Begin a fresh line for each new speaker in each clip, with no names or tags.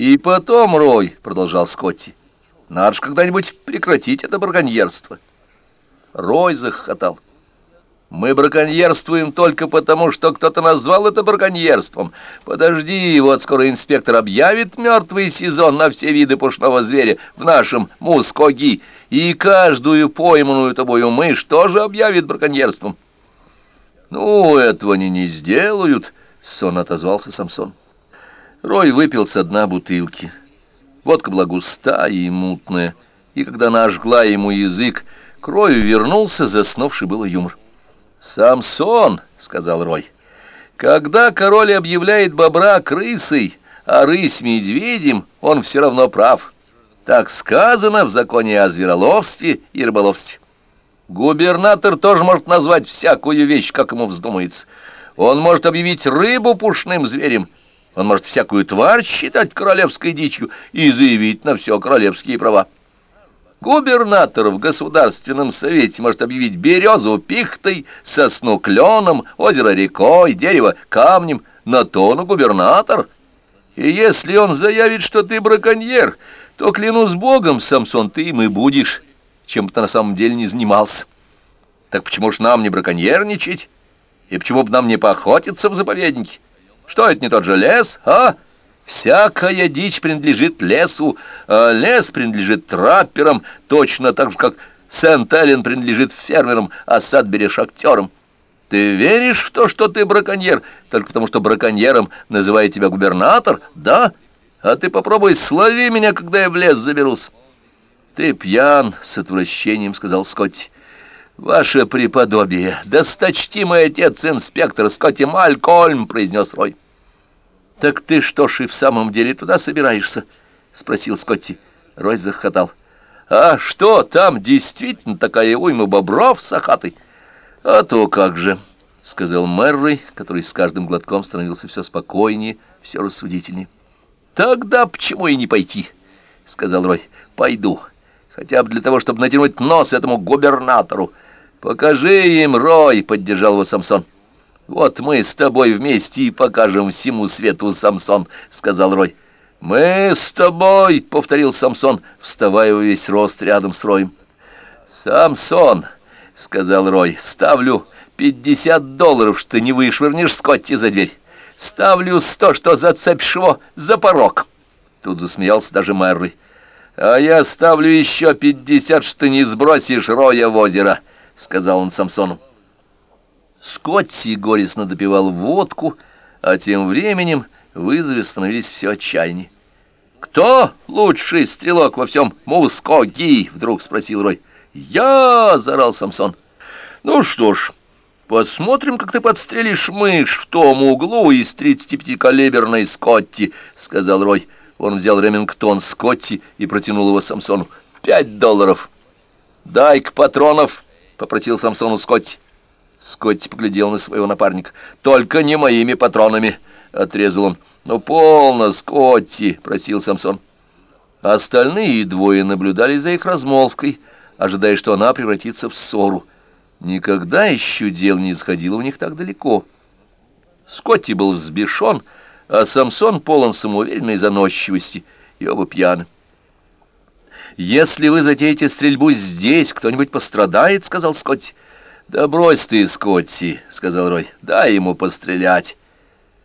«И потом, Рой», — продолжал Скотти, — «надо же когда-нибудь прекратить это браконьерство». Рой захохотал. Мы браконьерствуем только потому, что кто-то назвал это браконьерством. Подожди, вот скоро инспектор объявит мертвый сезон на все виды пушного зверя в нашем Мускоги, и каждую пойманную тобою мышь тоже объявит браконьерством. Ну, этого они не сделают, — сон отозвался Самсон. Рой выпил со дна бутылки. Водка была густая и мутная, и когда она ожгла ему язык, к Рою вернулся заснувший было юмор. «Самсон», — сказал Рой, — «когда король объявляет бобра крысой, а рысь медведем, он все равно прав. Так сказано в законе о звероловстве и рыболовстве. Губернатор тоже может назвать всякую вещь, как ему вздумается. Он может объявить рыбу пушным зверем, он может всякую тварь считать королевской дичью и заявить на все королевские права. Губернатор в Государственном Совете может объявить березу пихтой, сосну кленом, озеро рекой, дерево камнем, на то он губернатор. И если он заявит, что ты браконьер, то, клянусь Богом, Самсон, ты им и будешь, чем ты на самом деле не занимался. Так почему ж нам не браконьерничать? И почему бы нам не поохотиться в заповеднике? Что это не тот же лес, а?» Всякая дичь принадлежит лесу, а лес принадлежит трапперам, точно так же, как Сент-Эллен принадлежит фермерам, а Садбери — шахтерам. Ты веришь в то, что ты браконьер, только потому что браконьером называет тебя губернатор? Да? А ты попробуй слови меня, когда я в лес заберусь. Ты пьян, — с отвращением сказал Скотти. «Ваше преподобие, досточтимый отец-инспектор Скотти Малькольм», — произнес Рой. «Так ты что ж и в самом деле туда собираешься?» — спросил Скотти. Рой захотал. «А что, там действительно такая уйма бобров с ахатой?» «А то как же!» — сказал Мэррой, который с каждым глотком становился все спокойнее, все рассудительнее. «Тогда почему и не пойти?» — сказал Рой. «Пойду, хотя бы для того, чтобы натянуть нос этому губернатору. Покажи им, Рой!» — поддержал его Самсон. «Вот мы с тобой вместе и покажем всему свету, Самсон», — сказал Рой. «Мы с тобой», — повторил Самсон, вставая во весь рост рядом с Роем. «Самсон», — сказал Рой, — «ставлю пятьдесят долларов, что ты не вышвырнешь Скотти за дверь. Ставлю сто, что зацепишь его за порог». Тут засмеялся даже Мэрри. «А я ставлю еще пятьдесят, что ты не сбросишь Роя в озеро», — сказал он Самсону. Скотти горестно допивал водку, а тем временем вызовы становились все отчаяннее. «Кто лучший стрелок во всем Мускоги?» — вдруг спросил Рой. «Я!» — заорал Самсон. «Ну что ж, посмотрим, как ты подстрелишь мышь в том углу из 35-калиберной Скотти», — сказал Рой. Он взял Ремингтон Скотти и протянул его Самсону. «Пять долларов». «Дай-ка патронов», — попросил Самсону Скотти. Скотти поглядел на своего напарника. «Только не моими патронами!» — отрезал он. «Ну, полно, Скотти!» — просил Самсон. Остальные двое наблюдали за их размолвкой, ожидая, что она превратится в ссору. Никогда еще дел не сходило у них так далеко. Скотти был взбешен, а Самсон полон самоуверенной заносчивости, и оба пьяны. «Если вы затеете стрельбу здесь, кто-нибудь пострадает?» — сказал Скотти. «Да брось ты, Скотти», — сказал Рой, — «дай ему пострелять».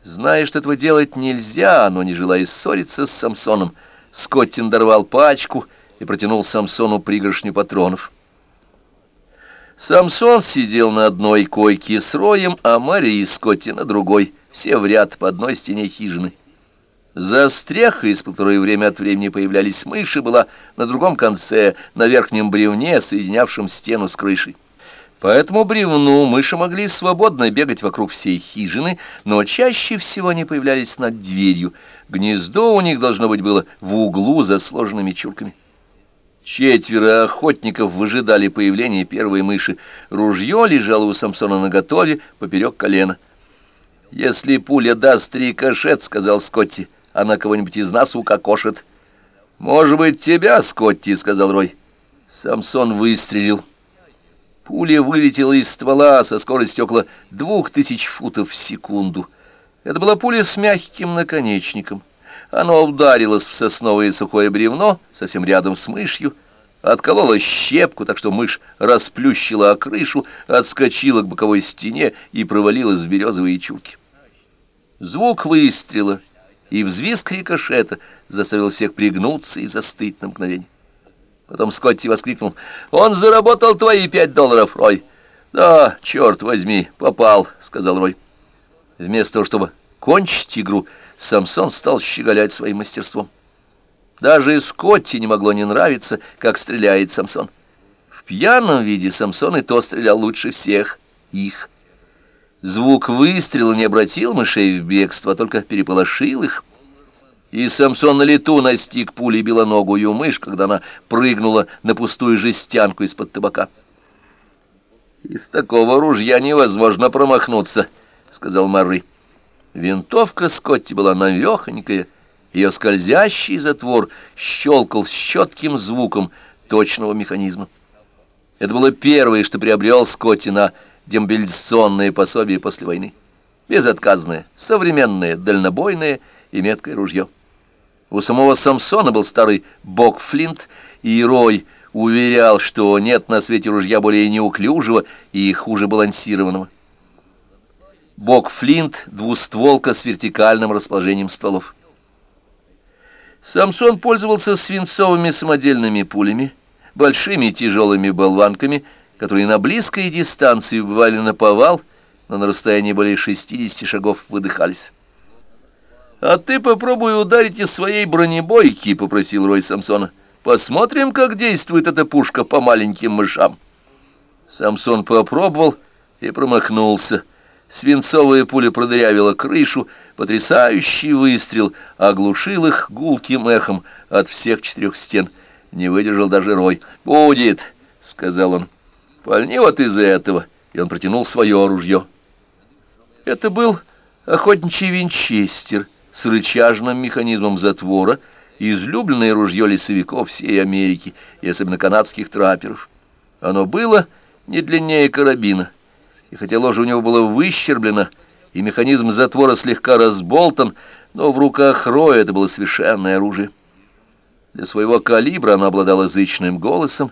Зная, что этого делать нельзя, но не желая ссориться с Самсоном, Скотти надорвал пачку и протянул Самсону пригоршню патронов. Самсон сидел на одной койке с Роем, а Мария и Скотти на другой, все в ряд по одной стене хижины. Застряха, из которой время от времени появлялись мыши, была на другом конце, на верхнем бревне, соединявшем стену с крышей. По этому бревну мыши могли свободно бегать вокруг всей хижины, но чаще всего они появлялись над дверью. Гнездо у них должно быть было в углу за сложенными чурками. Четверо охотников выжидали появления первой мыши. Ружье лежало у Самсона наготове поперек колена. «Если пуля даст три кашет, — сказал Скотти, — она кого-нибудь из нас укокошит». «Может быть, тебя, Скотти, — сказал Рой. Самсон выстрелил. Пуля вылетела из ствола со скоростью около двух тысяч футов в секунду. Это была пуля с мягким наконечником. Оно ударилось в сосновое сухое бревно, совсем рядом с мышью, отколола щепку, так что мышь расплющила о крышу, отскочила к боковой стене и провалилась в березовые чурки. Звук выстрела и взвизг рикошета заставил всех пригнуться и застыть на мгновение. Потом Скотти воскликнул. «Он заработал твои пять долларов, Рой!» «Да, черт возьми, попал», — сказал Рой. Вместо того, чтобы кончить игру, Самсон стал щеголять своим мастерством. Даже Скотти не могло не нравиться, как стреляет Самсон. В пьяном виде Самсон и то стрелял лучше всех их. Звук выстрела не обратил мышей в бегство, а только переполошил их. И Самсон на лету настиг пулей белоногую мышь, когда она прыгнула на пустую жестянку из-под табака. «Из такого ружья невозможно промахнуться», — сказал Марри. Винтовка Скотти была навехонькая, ее скользящий затвор щелкал с четким звуком точного механизма. Это было первое, что приобрел Скотти на демобилизационное пособие после войны. Безотказное, современное, дальнобойное и меткое ружье. У самого Самсона был старый бок-флинт, и Рой уверял, что нет на свете ружья более неуклюжего и хуже балансированного. Бок-флинт — двустволка с вертикальным расположением стволов. Самсон пользовался свинцовыми самодельными пулями, большими тяжелыми болванками, которые на близкой дистанции убивали на повал, но на расстоянии более 60 шагов выдыхались. «А ты попробуй ударить из своей бронебойки», — попросил Рой Самсона. «Посмотрим, как действует эта пушка по маленьким мышам». Самсон попробовал и промахнулся. Свинцовая пуля продырявила крышу, потрясающий выстрел оглушил их гулким эхом от всех четырех стен. Не выдержал даже Рой. «Будет», — сказал он. «Пальни вот из этого». И он протянул свое ружье. Это был охотничий винчестер с рычажным механизмом затвора, излюбленное ружье лесовиков всей Америки и особенно канадских трапперов. Оно было не длиннее карабина, и хотя ложе у него было выщерблено, и механизм затвора слегка разболтан, но в руках Роя это было совершенное оружие. Для своего калибра оно обладало зычным голосом,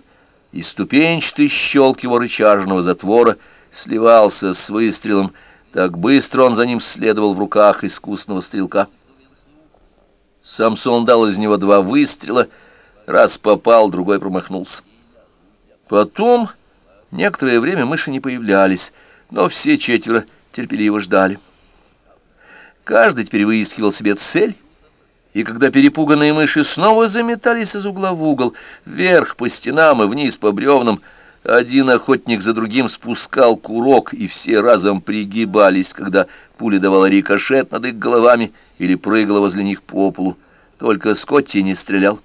и ступенчатый щелк его рычажного затвора сливался с выстрелом, так быстро он за ним следовал в руках искусного стрелка. Самсон дал из него два выстрела, раз попал, другой промахнулся. Потом некоторое время мыши не появлялись, но все четверо терпеливо ждали. Каждый теперь выискивал себе цель, и когда перепуганные мыши снова заметались из угла в угол, вверх по стенам и вниз по бревнам, один охотник за другим спускал курок, и все разом пригибались, когда пуля давала рикошет над их головами или прыгала возле них по полу. Только Скотти не стрелял.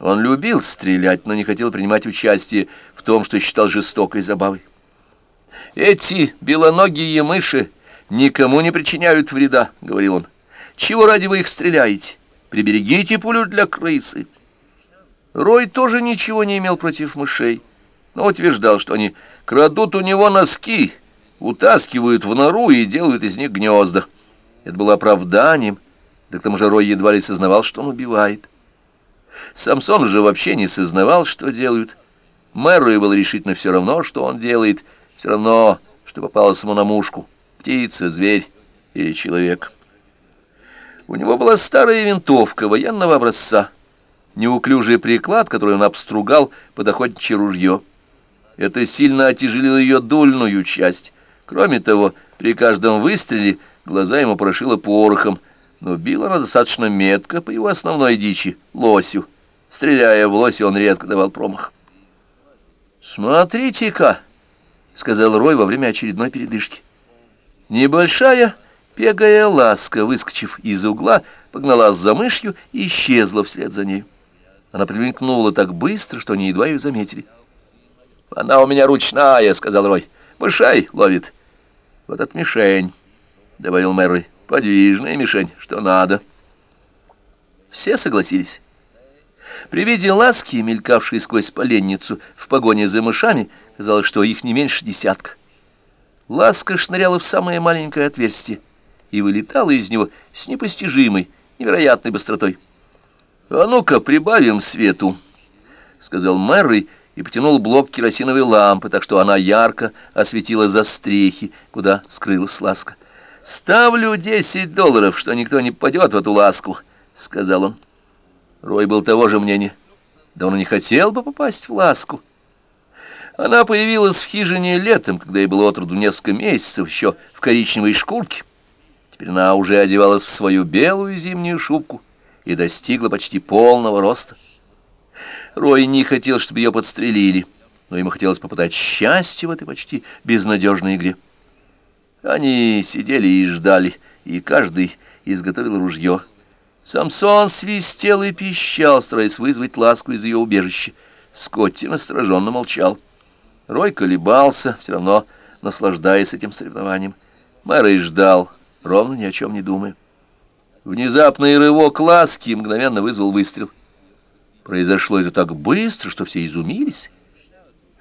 Он любил стрелять, но не хотел принимать участие в том, что считал жестокой забавой. «Эти белоногие мыши никому не причиняют вреда», — говорил он. «Чего ради вы их стреляете? Приберегите пулю для крысы». Рой тоже ничего не имел против мышей, но утверждал, что они крадут у него носки, утаскивают в нору и делают из них гнезда. Это было оправданием, да к тому же Рой едва ли сознавал, что он убивает. Самсон же вообще не сознавал, что делают. Мэру было решительно все равно, что он делает — все равно, что попалось ему на мушку, птица, зверь или человек. У него была старая винтовка военного образца, неуклюжий приклад, который он обстругал под охотничье ружье. Это сильно отяжелило ее дульную часть. Кроме того, при каждом выстреле глаза ему прошило порохом, но била она достаточно метко по его основной дичи — лосю. Стреляя в лося, он редко давал промах. «Смотрите-ка!» — сказал Рой во время очередной передышки. Небольшая пегая ласка, выскочив из угла, погналась за мышью и исчезла вслед за ней. Она примелькнула так быстро, что они едва ее заметили. «Она у меня ручная», — сказал Рой. «Мышей ловит». «Вот это мишень», — добавил Мэрой. «Подвижная мишень, что надо». Все согласились. При виде ласки, мелькавшей сквозь поленницу в погоне за мышами, казалось, что их не меньше десятка. Ласка шныряла в самое маленькое отверстие и вылетала из него с непостижимой, невероятной быстротой. «А ну-ка, прибавим свету», — сказал Мэри и потянул блок керосиновой лампы, так что она ярко осветила застрехи, куда скрылась ласка. «Ставлю десять долларов, что никто не попадет в эту ласку», — сказал он. Рой был того же мнения. Да он не хотел бы попасть в ласку. Она появилась в хижине летом, когда ей было отроду несколько месяцев, еще в коричневой шкурке. Теперь она уже одевалась в свою белую зимнюю шубку и достигла почти полного роста. Рой не хотел, чтобы ее подстрелили, но ему хотелось попытать счастье в этой почти безнадежной игре. Они сидели и ждали, и каждый изготовил ружье. Самсон свистел и пищал, стараясь вызвать ласку из ее убежища. Скотти настороженно молчал. Рой колебался, все равно наслаждаясь этим соревнованием. Мэрой ждал, ровно ни о чем не думая. Внезапный рывок ласки мгновенно вызвал выстрел. Произошло это так быстро, что все изумились.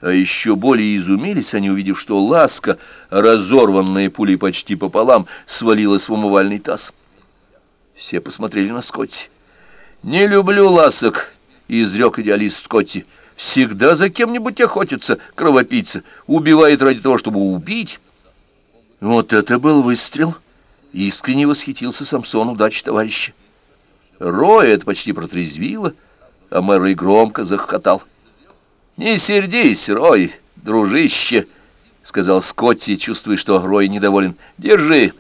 А еще более изумились они, увидев, что ласка, разорванная пулей почти пополам, свалилась в умывальный таз. Все посмотрели на Скотти. «Не люблю ласок», — изрек идеалист Скотти. «Всегда за кем-нибудь охотится, кровопийца, убивает ради того, чтобы убить». Вот это был выстрел. Искренне восхитился Самсон удачи товарища. Роя это почти протрезвило, а Мэрой громко захохотал. «Не сердись, Рой, дружище», — сказал Скотти, чувствуя, что Рой недоволен. «Держи».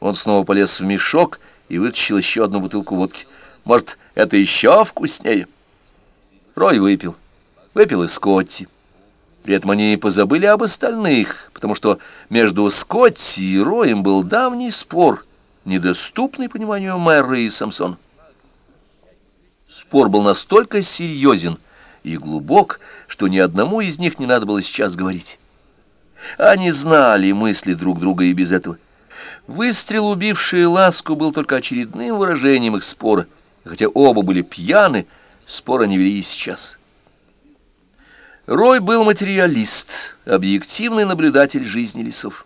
Он снова полез в мешок и вытащил еще одну бутылку водки. «Может, это еще вкуснее?» Рой выпил. Выпил и Скотти. При этом они позабыли об остальных, потому что между Скотти и Роем был давний спор, недоступный пониманию мэра и Самсона. Спор был настолько серьезен и глубок, что ни одному из них не надо было сейчас говорить. Они знали мысли друг друга и без этого. Выстрел, убивший Ласку, был только очередным выражением их спора. хотя оба были пьяны, спора не вели и сейчас. Рой был материалист, объективный наблюдатель жизни лесов.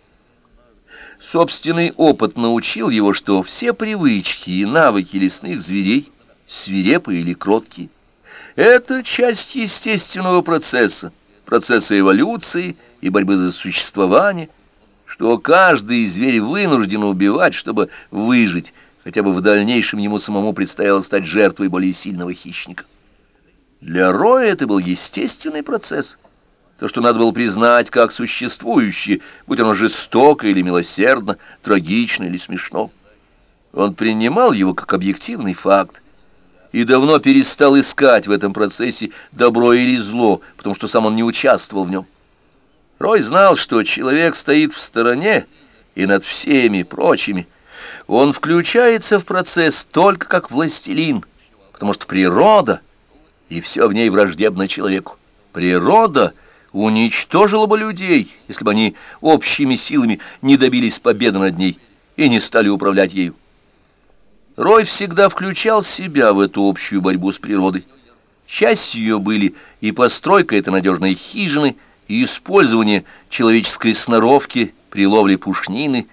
Собственный опыт научил его, что все привычки и навыки лесных зверей, свирепые или кроткие, это часть естественного процесса, процесса эволюции и борьбы за существование, что каждый зверь вынужден убивать, чтобы выжить, хотя бы в дальнейшем ему самому предстояло стать жертвой более сильного хищника. Для Роя это был естественный процесс, то, что надо было признать как существующее, будь оно жестоко или милосердно, трагично или смешно. Он принимал его как объективный факт и давно перестал искать в этом процессе добро или зло, потому что сам он не участвовал в нем. Рой знал, что человек стоит в стороне и над всеми прочими. Он включается в процесс только как властелин, потому что природа — и все в ней враждебно человеку. Природа уничтожила бы людей, если бы они общими силами не добились победы над ней и не стали управлять ею. Рой всегда включал себя в эту общую борьбу с природой. Частью ее были и постройка этой надежной хижины, и использование человеческой сноровки при ловле пушнины,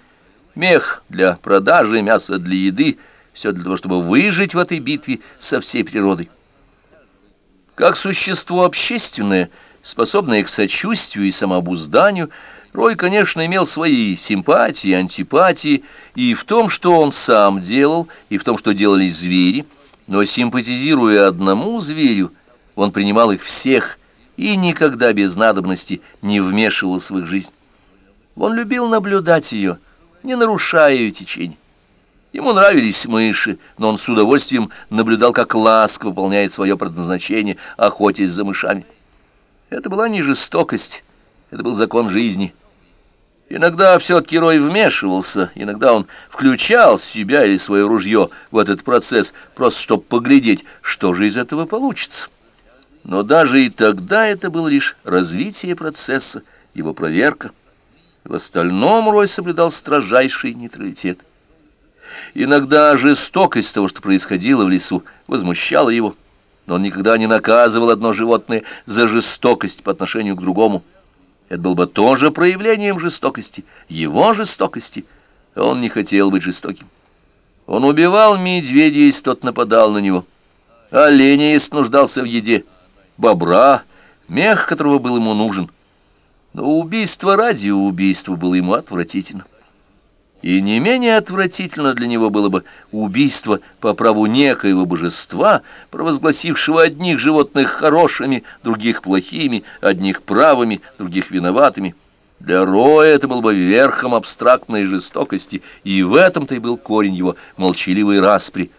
мех для продажи, мясо для еды, все для того, чтобы выжить в этой битве со всей природой. Как существо общественное, способное к сочувствию и самообузданию, Рой, конечно, имел свои симпатии, антипатии и в том, что он сам делал, и в том, что делали звери, но симпатизируя одному зверю, он принимал их всех и никогда без надобности не вмешивался в их жизнь. Он любил наблюдать ее, не нарушая ее течение. Ему нравились мыши, но он с удовольствием наблюдал, как ласка выполняет свое предназначение, охотясь за мышами. Это была не жестокость, это был закон жизни. Иногда все-таки Рой вмешивался, иногда он включал себя или свое ружье в этот процесс, просто чтобы поглядеть, что же из этого получится. Но даже и тогда это было лишь развитие процесса, его проверка. В остальном Рой соблюдал строжайший нейтралитет. Иногда жестокость того, что происходило в лесу, возмущала его, но он никогда не наказывал одно животное за жестокость по отношению к другому. Это было бы тоже проявлением жестокости, его жестокости, он не хотел быть жестоким. Он убивал медведя, если тот нападал на него, оленя, если нуждался в еде, бобра, мех которого был ему нужен. Но убийство ради убийства было ему отвратительно. И не менее отвратительно для него было бы убийство по праву некоего божества, провозгласившего одних животных хорошими, других плохими, одних правыми, других виноватыми. Для Роя это было бы верхом абстрактной жестокости, и в этом-то и был корень его молчаливой распри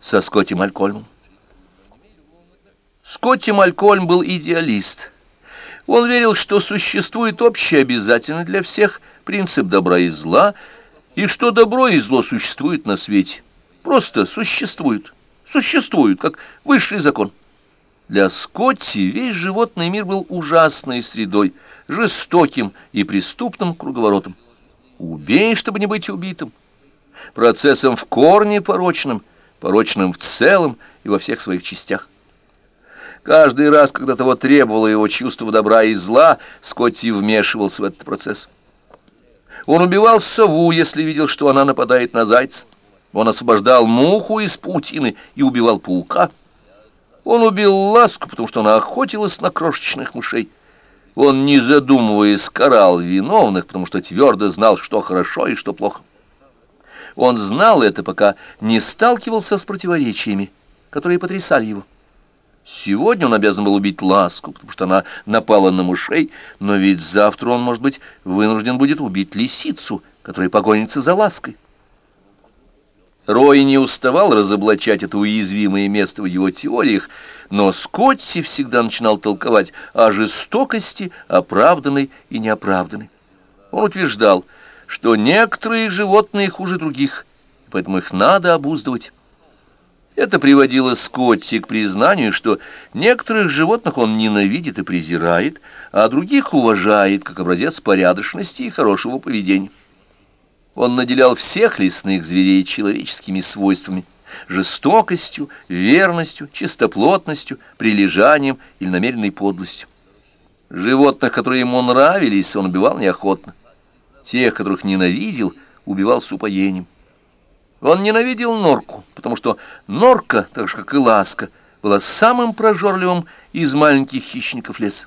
со Скотти Малькольмом. Скотти Малькольм был идеалист. Он верил, что существует общий обязательный для всех принцип добра и зла, и что добро и зло существуют на свете. Просто существуют. Существуют, как высший закон. Для Скотти весь животный мир был ужасной средой, жестоким и преступным круговоротом. Убей, чтобы не быть убитым. Процессом в корне порочным, порочным в целом и во всех своих частях. Каждый раз, когда того требовало его чувство добра и зла, Скотти вмешивался в этот процесс. Он убивал сову, если видел, что она нападает на зайца. Он освобождал муху из паутины и убивал паука. Он убил ласку, потому что она охотилась на крошечных мышей. Он, не задумываясь, карал виновных, потому что твердо знал, что хорошо и что плохо. Он знал это, пока не сталкивался с противоречиями, которые потрясали его. Сегодня он обязан был убить Ласку, потому что она напала на мышей, но ведь завтра он, может быть, вынужден будет убить лисицу, которая погонится за Лаской. Рой не уставал разоблачать это уязвимое место в его теориях, но Скотти всегда начинал толковать о жестокости, оправданной и неоправданной. Он утверждал, что некоторые животные хуже других, поэтому их надо обуздывать. Это приводило Скотти к признанию, что некоторых животных он ненавидит и презирает, а других уважает как образец порядочности и хорошего поведения. Он наделял всех лесных зверей человеческими свойствами, жестокостью, верностью, чистоплотностью, прилежанием или намеренной подлостью. Животных, которые ему нравились, он убивал неохотно. Тех, которых ненавидел, убивал с упоением. Он ненавидел норку, потому что норка, так же как и ласка, была самым прожорливым из маленьких хищников леса.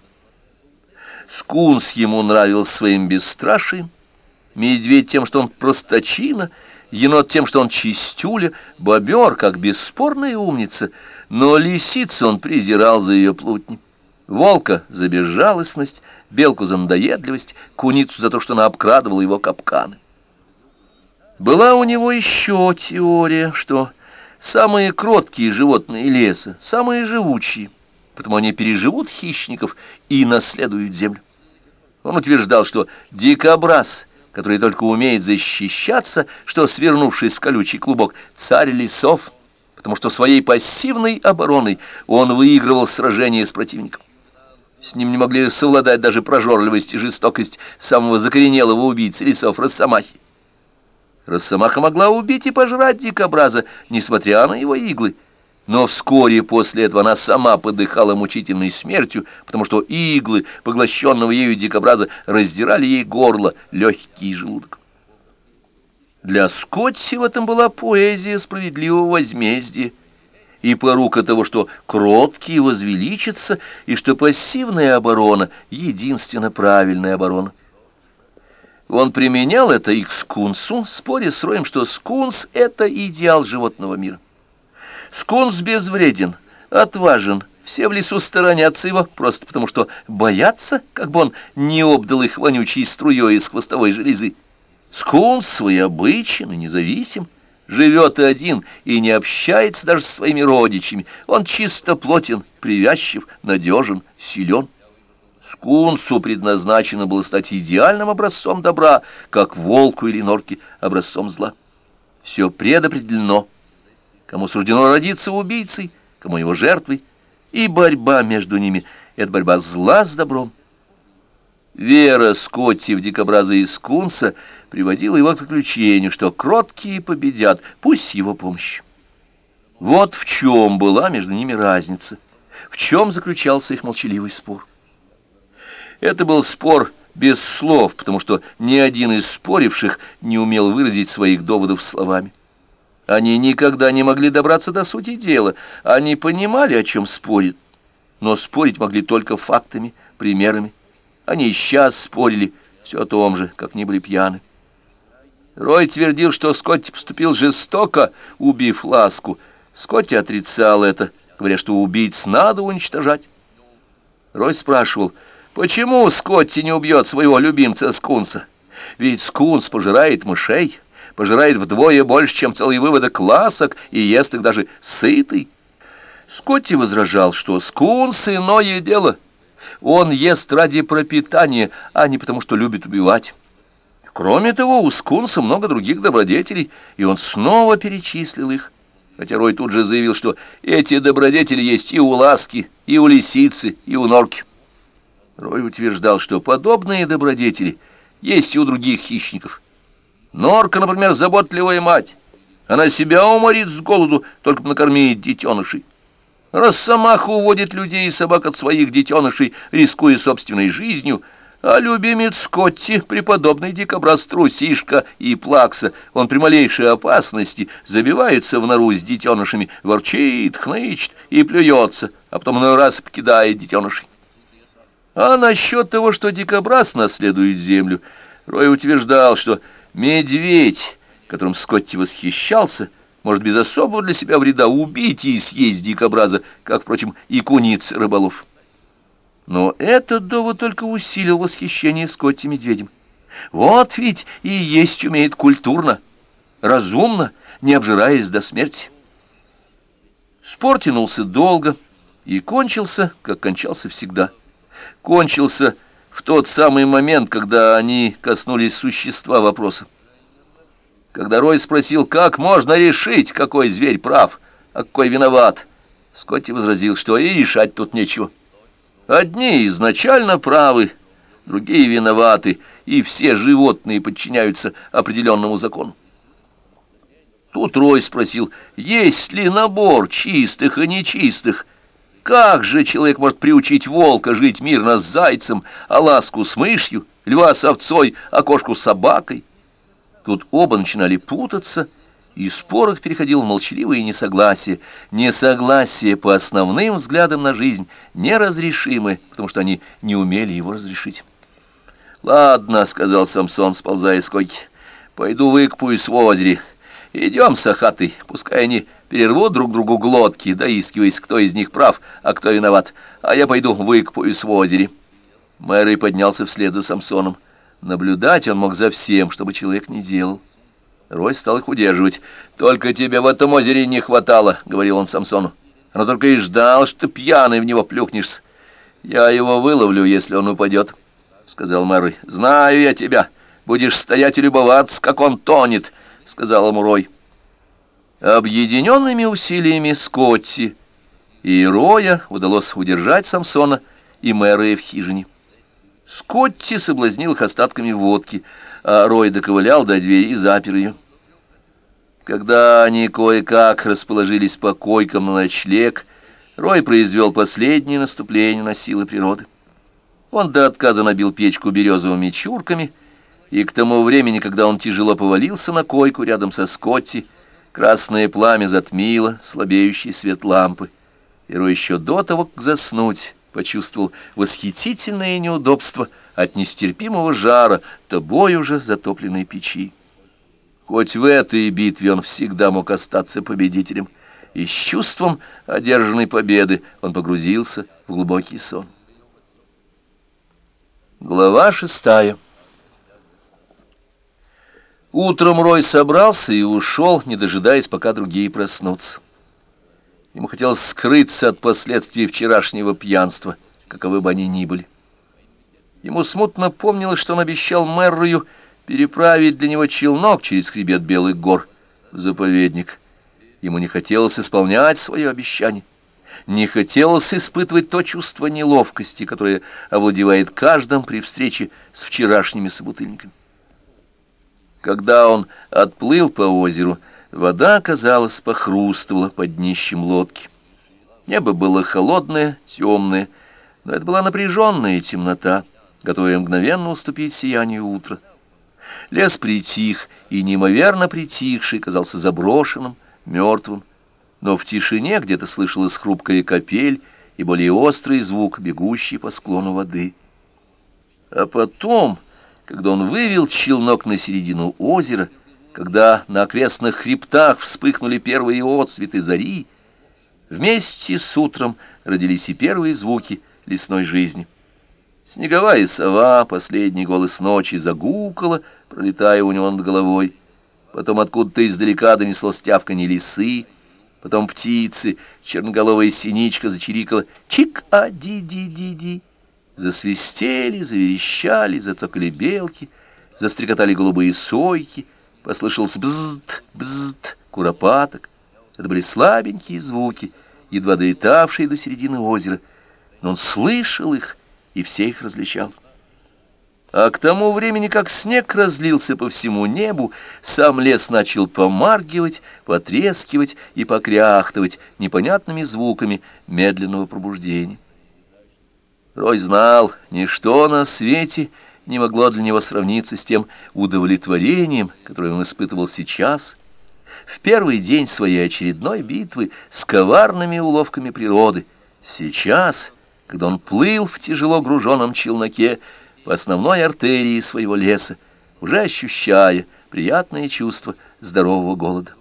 Скунс ему нравился своим бесстрашием, медведь тем, что он простачина, енот тем, что он чистюля, бобер, как бесспорная умница, но лисицу он презирал за ее плутни. Волка за безжалостность, белку за надоедливость, куницу за то, что она обкрадывала его капканы. Была у него еще теория, что самые кроткие животные леса, самые живучие, потому они переживут хищников и наследуют землю. Он утверждал, что дикобраз — который только умеет защищаться, что, свернувшись в колючий клубок, царь лесов, потому что своей пассивной обороной он выигрывал сражение с противником. С ним не могли совладать даже прожорливость и жестокость самого закоренелого убийцы лесов Росомахи. Росомаха могла убить и пожрать дикобраза, несмотря на его иглы, но вскоре после этого она сама подыхала мучительной смертью, потому что иглы, поглощенного ею дикобраза, раздирали ей горло, легкий желудок. Для Скотти в этом была поэзия справедливого возмездия, и порука того, что кроткий возвеличится, и что пассивная оборона — единственно правильная оборона. Он применял это и к скунсу, споря с Роем, что скунс — это идеал животного мира. Скунс безвреден, отважен, все в лесу сторонятся его, просто потому что боятся, как бы он не обдал их вонючей струей из хвостовой железы. Скунс своеобычен и независим, живет один и не общается даже со своими родичами. Он чистоплотен, привязчив, надежен, силен. Скунсу предназначено было стать идеальным образцом добра, как волку или норке образцом зла. Все предопределено кому суждено родиться убийцей, кому его жертвой, и борьба между ними — это борьба зла с добром. Вера Скотти в дикобраза и скунса приводила его к заключению, что кроткие победят, пусть его помощью. Вот в чем была между ними разница, в чем заключался их молчаливый спор. Это был спор без слов, потому что ни один из споривших не умел выразить своих доводов словами. Они никогда не могли добраться до сути дела. Они понимали, о чем спорят, но спорить могли только фактами, примерами. Они и сейчас спорили все о том же, как не были пьяны. Рой твердил, что Скотти поступил жестоко, убив ласку. Скотти отрицал это, говоря, что убийц надо уничтожать. Рой спрашивал, почему Скотти не убьет своего любимца Скунса? Ведь Скунс пожирает мышей, пожирает вдвое больше, чем целый выводок ласок, и ест их даже сытый. Скотти возражал, что Скунс иное дело. Он ест ради пропитания, а не потому, что любит убивать. Кроме того, у Скунса много других добродетелей, и он снова перечислил их. Хотя Рой тут же заявил, что эти добродетели есть и у ласки, и у лисицы, и у норки. Рой утверждал, что подобные добродетели есть и у других хищников. Норка, например, заботливая мать. Она себя уморит с голоду, только накормит детенышей. Росомаха уводит людей и собак от своих детенышей, рискуя собственной жизнью, а любимец Скотти, преподобный дикобраз Трусишка и Плакса, он при малейшей опасности забивается в нору с детенышами, ворчит, хнычет и плюется, а потом иной раз покидает детенышей. А насчет того, что дикобраз наследует землю, Рой утверждал, что медведь, которым Скотти восхищался, может без особого для себя вреда убить и съесть дикобраза, как, впрочем, и куниц рыболов. Но этот довод только усилил восхищение Скотти медведем. Вот ведь и есть умеет культурно, разумно, не обжираясь до смерти. Спор тянулся долго и кончился, как кончался всегда. Кончился в тот самый момент, когда они коснулись существа вопроса. Когда Рой спросил, как можно решить, какой зверь прав, а какой виноват, Скотти возразил, что и решать тут нечего. Одни изначально правы, другие виноваты, и все животные подчиняются определенному закону. Тут Рой спросил, есть ли набор чистых и нечистых. Как же человек может приучить волка жить мирно с зайцем, а ласку с мышью, льва с овцой, а кошку с собакой? Тут оба начинали путаться, и спор их переходил в молчаливое несогласие. Несогласие по основным взглядам на жизнь неразрешимое, потому что они не умели его разрешить. «Ладно», — сказал Самсон, сползая с койки, — «пойду выкупаюсь в озере. Идем с Ахатой, пускай они перервут друг другу глотки, доискиваясь, кто из них прав, а кто виноват, а я пойду выкупаюсь в озере». Мэрой поднялся вслед за Самсоном. Наблюдать он мог за всем, чтобы человек не делал. Рой стал их удерживать. «Только тебе в этом озере не хватало», — говорил он Самсону. «Оно только и ждал, что пьяный в него плюхнешься. Я его выловлю, если он упадет», — сказал Мэрой. «Знаю я тебя. Будешь стоять и любоваться, как он тонет», — сказал ему Рой. Объединенными усилиями Скотти и Роя удалось удержать Самсона и Мэроя в хижине. Скотти соблазнил их остатками водки — а Рой доковылял до двери и запер ее. Когда они кое-как расположились по койкам на ночлег, Рой произвел последнее наступление на силы природы. Он до отказа набил печку березовыми чурками, и к тому времени, когда он тяжело повалился на койку рядом со Скотти, красное пламя затмило слабеющий свет лампы. И Рой еще до того, как заснуть, почувствовал восхитительное неудобство — от нестерпимого жара тобой уже затопленной печи. Хоть в этой битве он всегда мог остаться победителем, и с чувством одержанной победы он погрузился в глубокий сон. Глава шестая Утром Рой собрался и ушел, не дожидаясь, пока другие проснутся. Ему хотелось скрыться от последствий вчерашнего пьянства, каковы бы они ни были. Ему смутно помнилось, что он обещал Мэррою переправить для него челнок через хребет Белых гор заповедник. Ему не хотелось исполнять свое обещание. Не хотелось испытывать то чувство неловкости, которое овладевает каждым при встрече с вчерашними собутыльниками. Когда он отплыл по озеру, вода, казалось, похрустывала под днищем лодки. Небо было холодное, темное, но это была напряженная темнота готовая мгновенно уступить сиянию утра. Лес притих, и неимоверно притихший казался заброшенным, мертвым, но в тишине где-то слышалась хрупкая капель и более острый звук, бегущий по склону воды. А потом, когда он вывел челнок на середину озера, когда на окрестных хребтах вспыхнули первые отцветы зари, вместе с утром родились и первые звуки лесной жизни. Снеговая сова, последний голос ночи, загукала, пролетая у него над головой. Потом откуда-то издалека донеслось тявканье лисы, потом птицы, черноголовая синичка зачирикала «Чик-а-ди-ди-ди-ди». Засвистели, заверещали, зацокали белки, застрекотали голубые сойки, послышался бзд, бзд, куропаток. Это были слабенькие звуки, едва долетавшие до середины озера, но он слышал их и все их различал. А к тому времени, как снег разлился по всему небу, сам лес начал помаргивать, потрескивать и покряхтывать непонятными звуками медленного пробуждения. Рой знал, ничто на свете не могло для него сравниться с тем удовлетворением, которое он испытывал сейчас, в первый день своей очередной битвы с коварными уловками природы. Сейчас, когда он плыл в тяжело груженном челноке по основной артерии своего леса, уже ощущая приятное чувство здорового голода.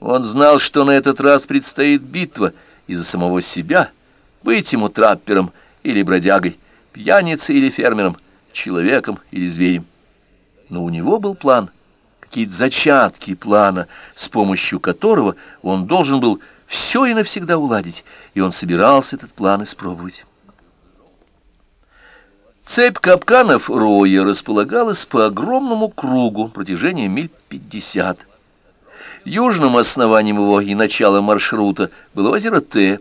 Он знал, что на этот раз предстоит битва из-за самого себя, быть ему траппером — или бродягой, пьяницей или фермером, человеком или зверем. Но у него был план, какие-то зачатки плана, с помощью которого он должен был все и навсегда уладить, и он собирался этот план испробовать. Цепь капканов Роя располагалась по огромному кругу протяжением миль пятьдесят. Южным основанием его и началом маршрута было озеро Т,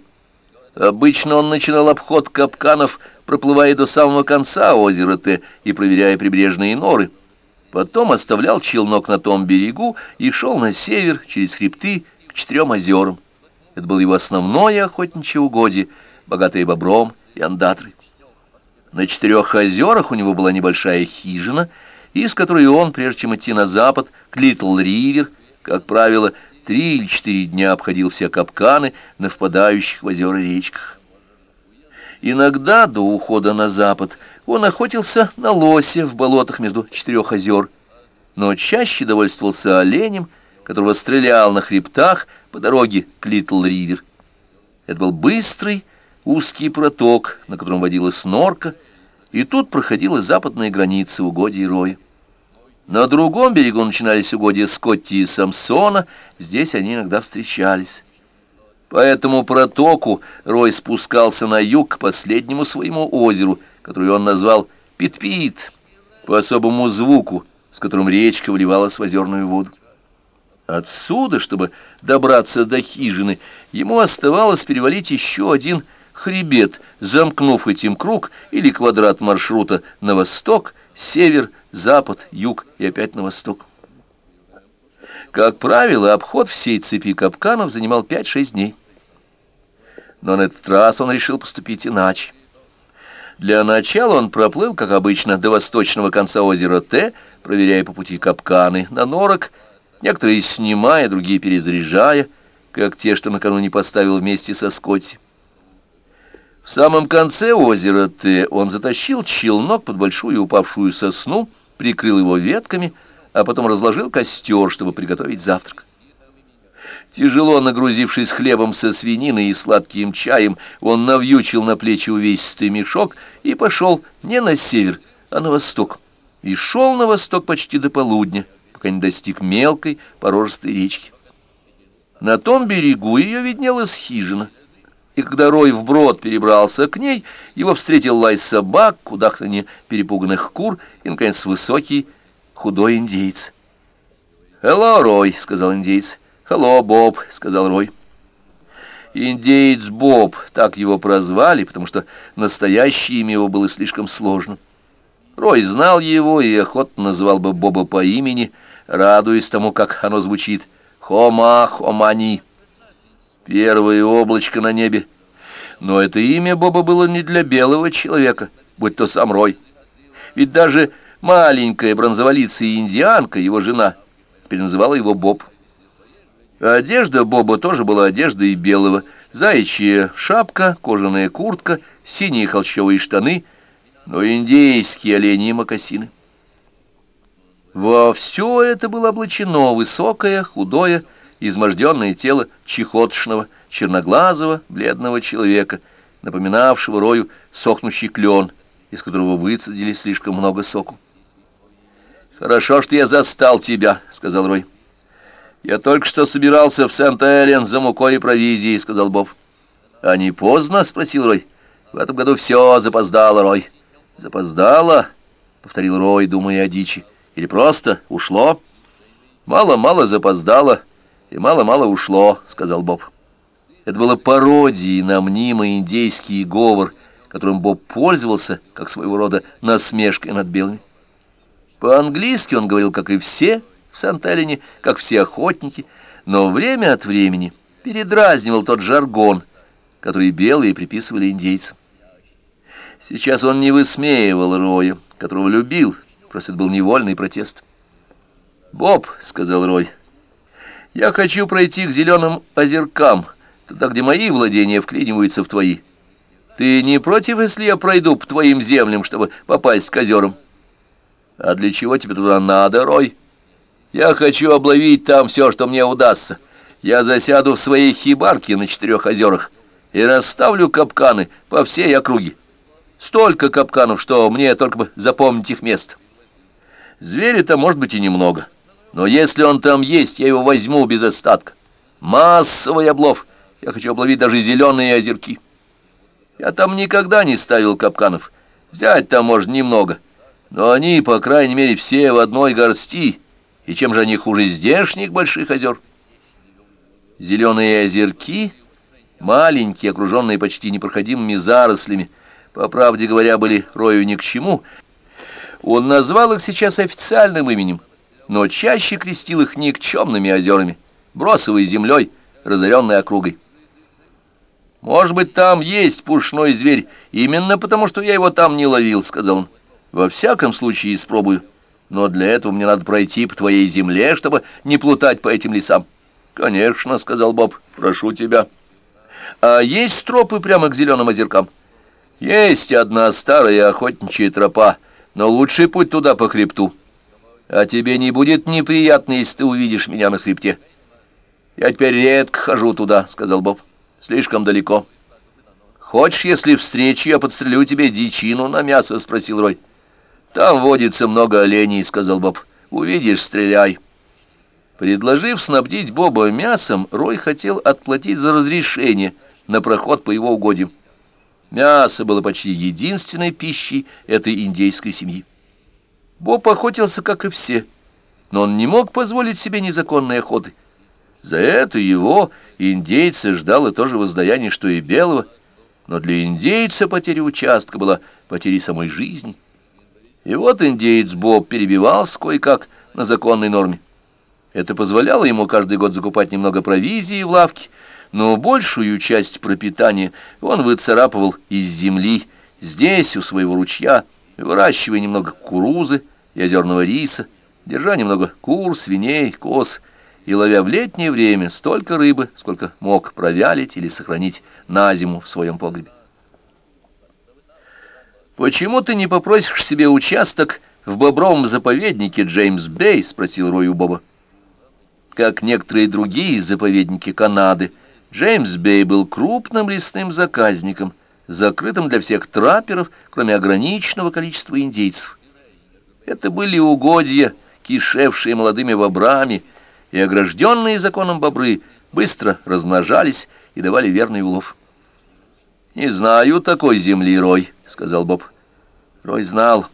Обычно он начинал обход капканов, проплывая до самого конца озера Т и проверяя прибрежные норы. Потом оставлял челнок на том берегу и шел на север через хребты к четырем озерам. Это было его основное охотничье угодье, богатое бобром и андатрой. На четырех озерах у него была небольшая хижина, из которой он, прежде чем идти на запад, к Литл-Ривер, как правило, три или четыре дня обходил все капканы на впадающих в озера речках. Иногда до ухода на запад он охотился на лося в болотах между четырех озер, но чаще довольствовался оленем, которого стрелял на хребтах по дороге к Литл-Ривер. Это был быстрый узкий проток, на котором водилась норка, и тут проходила западная граница угодья Роя. На другом берегу начинались угодья Скотти и Самсона, здесь они иногда встречались. По этому протоку Рой спускался на юг к последнему своему озеру, которое он назвал Пит-Пит, по особому звуку, с которым речка вливалась в озерную воду. Отсюда, чтобы добраться до хижины, ему оставалось перевалить еще один хребет, замкнув этим круг или квадрат маршрута на восток, север, запад, юг и опять на восток. Как правило, обход всей цепи капканов занимал 5-6 дней. Но на этот раз он решил поступить иначе. Для начала он проплыл, как обычно, до восточного конца озера Т, проверяя по пути капканы на норок, некоторые снимая, другие перезаряжая, как те, что накануне поставил вместе со Скотти. В самом конце озера Т он затащил челнок под большую упавшую сосну, прикрыл его ветками, а потом разложил костер, чтобы приготовить завтрак. Тяжело нагрузившись хлебом со свининой и сладким чаем, он навьючил на плечи увесистый мешок и пошел не на север, а на восток. И шел на восток почти до полудня, пока не достиг мелкой порожистой речки. На том берегу ее виднелась хижина, и когда Рой вброд перебрался к ней, его встретил лай собак, кудахтанье перепуганных кур и, наконец, высокий худой индейец. «Хелло, Рой», — сказал индейец. «Хелло, Боб», — сказал Рой. Индеец Боб, так его прозвали, потому что настоящее имя его было слишком сложным. Рой знал его и охотно называл бы Боба по имени, радуясь тому, как оно звучит «Хома Хомани». Первое облачко на небе. Но это имя Боба было не для белого человека, будь то сам Рой. Ведь даже маленькая бронзоволицая индианка, его жена, теперь называла его Боб. Одежда Боба тоже была одеждой белого. Заячья шапка, кожаная куртка, синие холщовые штаны, но индейские оленьи мокасины. Во все это было облачено высокое, худое, изможденное тело чехотшного, черноглазого, бледного человека, напоминавшего рою сохнущий клен, из которого выцедили слишком много соку. «Хорошо, что я застал тебя», — сказал Рой. «Я только что собирался в Сент-Эллен за мукой и провизией», — сказал Боб. «А не поздно?» — спросил Рой. «В этом году все запоздало, Рой». «Запоздало?» — повторил Рой, думая о дичи. «Или просто ушло?» «Мало-мало запоздало, и мало-мало ушло», — сказал Боб. Это было пародией на мнимый индейский говор, которым Боб пользовался, как своего рода насмешкой над белыми. По-английски он говорил, как и все, — в Санталине, как все охотники, но время от времени передразнивал тот жаргон, который белые приписывали индейцам. Сейчас он не высмеивал Роя, которого любил, просто это был невольный протест. «Боб», — сказал Рой, — «я хочу пройти к зеленым озеркам, туда, где мои владения вклиниваются в твои. Ты не против, если я пройду по твоим землям, чтобы попасть к озерам?» «А для чего тебе туда надо, Рой?» Я хочу обловить там все, что мне удастся. Я засяду в своей хибарке на четырех озерах и расставлю капканы по всей округе. Столько капканов, что мне только бы запомнить их место. Зверя-то может быть и немного, но если он там есть, я его возьму без остатка. Массовый облов. Я хочу обловить даже зеленые озерки. Я там никогда не ставил капканов. Взять там можно немного, но они, по крайней мере, все в одной горсти — и чем же они хуже здешних больших озер? Зеленые озерки, маленькие, окруженные почти непроходимыми зарослями, по правде говоря, были Рою ни к чему. Он назвал их сейчас официальным именем, но чаще крестил их никчемными озерами, бросовой землей, разоренной округой. «Может быть, там есть пушной зверь, именно потому, что я его там не ловил», — сказал он. «Во всяком случае, испробую» но для этого мне надо пройти по твоей земле, чтобы не плутать по этим лесам. — Конечно, — сказал Боб, — прошу тебя. — А есть тропы прямо к зеленым озеркам? — Есть одна старая охотничья тропа, но лучший путь туда по хребту. А тебе не будет неприятно, если ты увидишь меня на хребте. — Я теперь редко хожу туда, — сказал Боб. — Слишком далеко. — Хочешь, если встречу, я подстрелю тебе дичину на мясо? — спросил Рой. — «Там водится много оленей», — сказал Боб. «Увидишь, стреляй». Предложив снабдить Боба мясом, Рой хотел отплатить за разрешение на проход по его угодьям. Мясо было почти единственной пищей этой индейской семьи. Боб охотился, как и все, но он не мог позволить себе незаконной охоты. За это его индейцы ждало то же воздаяние, что и белого, но для индейца потеря участка была потерей самой жизни. И вот индеец Боб перебивался кое-как на законной норме. Это позволяло ему каждый год закупать немного провизии в лавке, но большую часть пропитания он выцарапывал из земли, здесь, у своего ручья, выращивая немного кукурузы и озерного риса, держа немного кур, свиней, коз и ловя в летнее время столько рыбы, сколько мог провялить или сохранить на зиму в своем погребе. «Почему ты не попросишь себе участок в бобровом заповеднике Джеймс Бэй?» — спросил Рой у Боба. Как некоторые другие заповедники Канады, Джеймс Бэй был крупным лесным заказником, закрытым для всех трапперов, кроме ограниченного количества индейцев. Это были угодья, кишевшие молодыми бобрами, и огражденные законом бобры быстро размножались и давали верный улов. «Не знаю такой земли, Рой», — сказал Боб. Рой знал.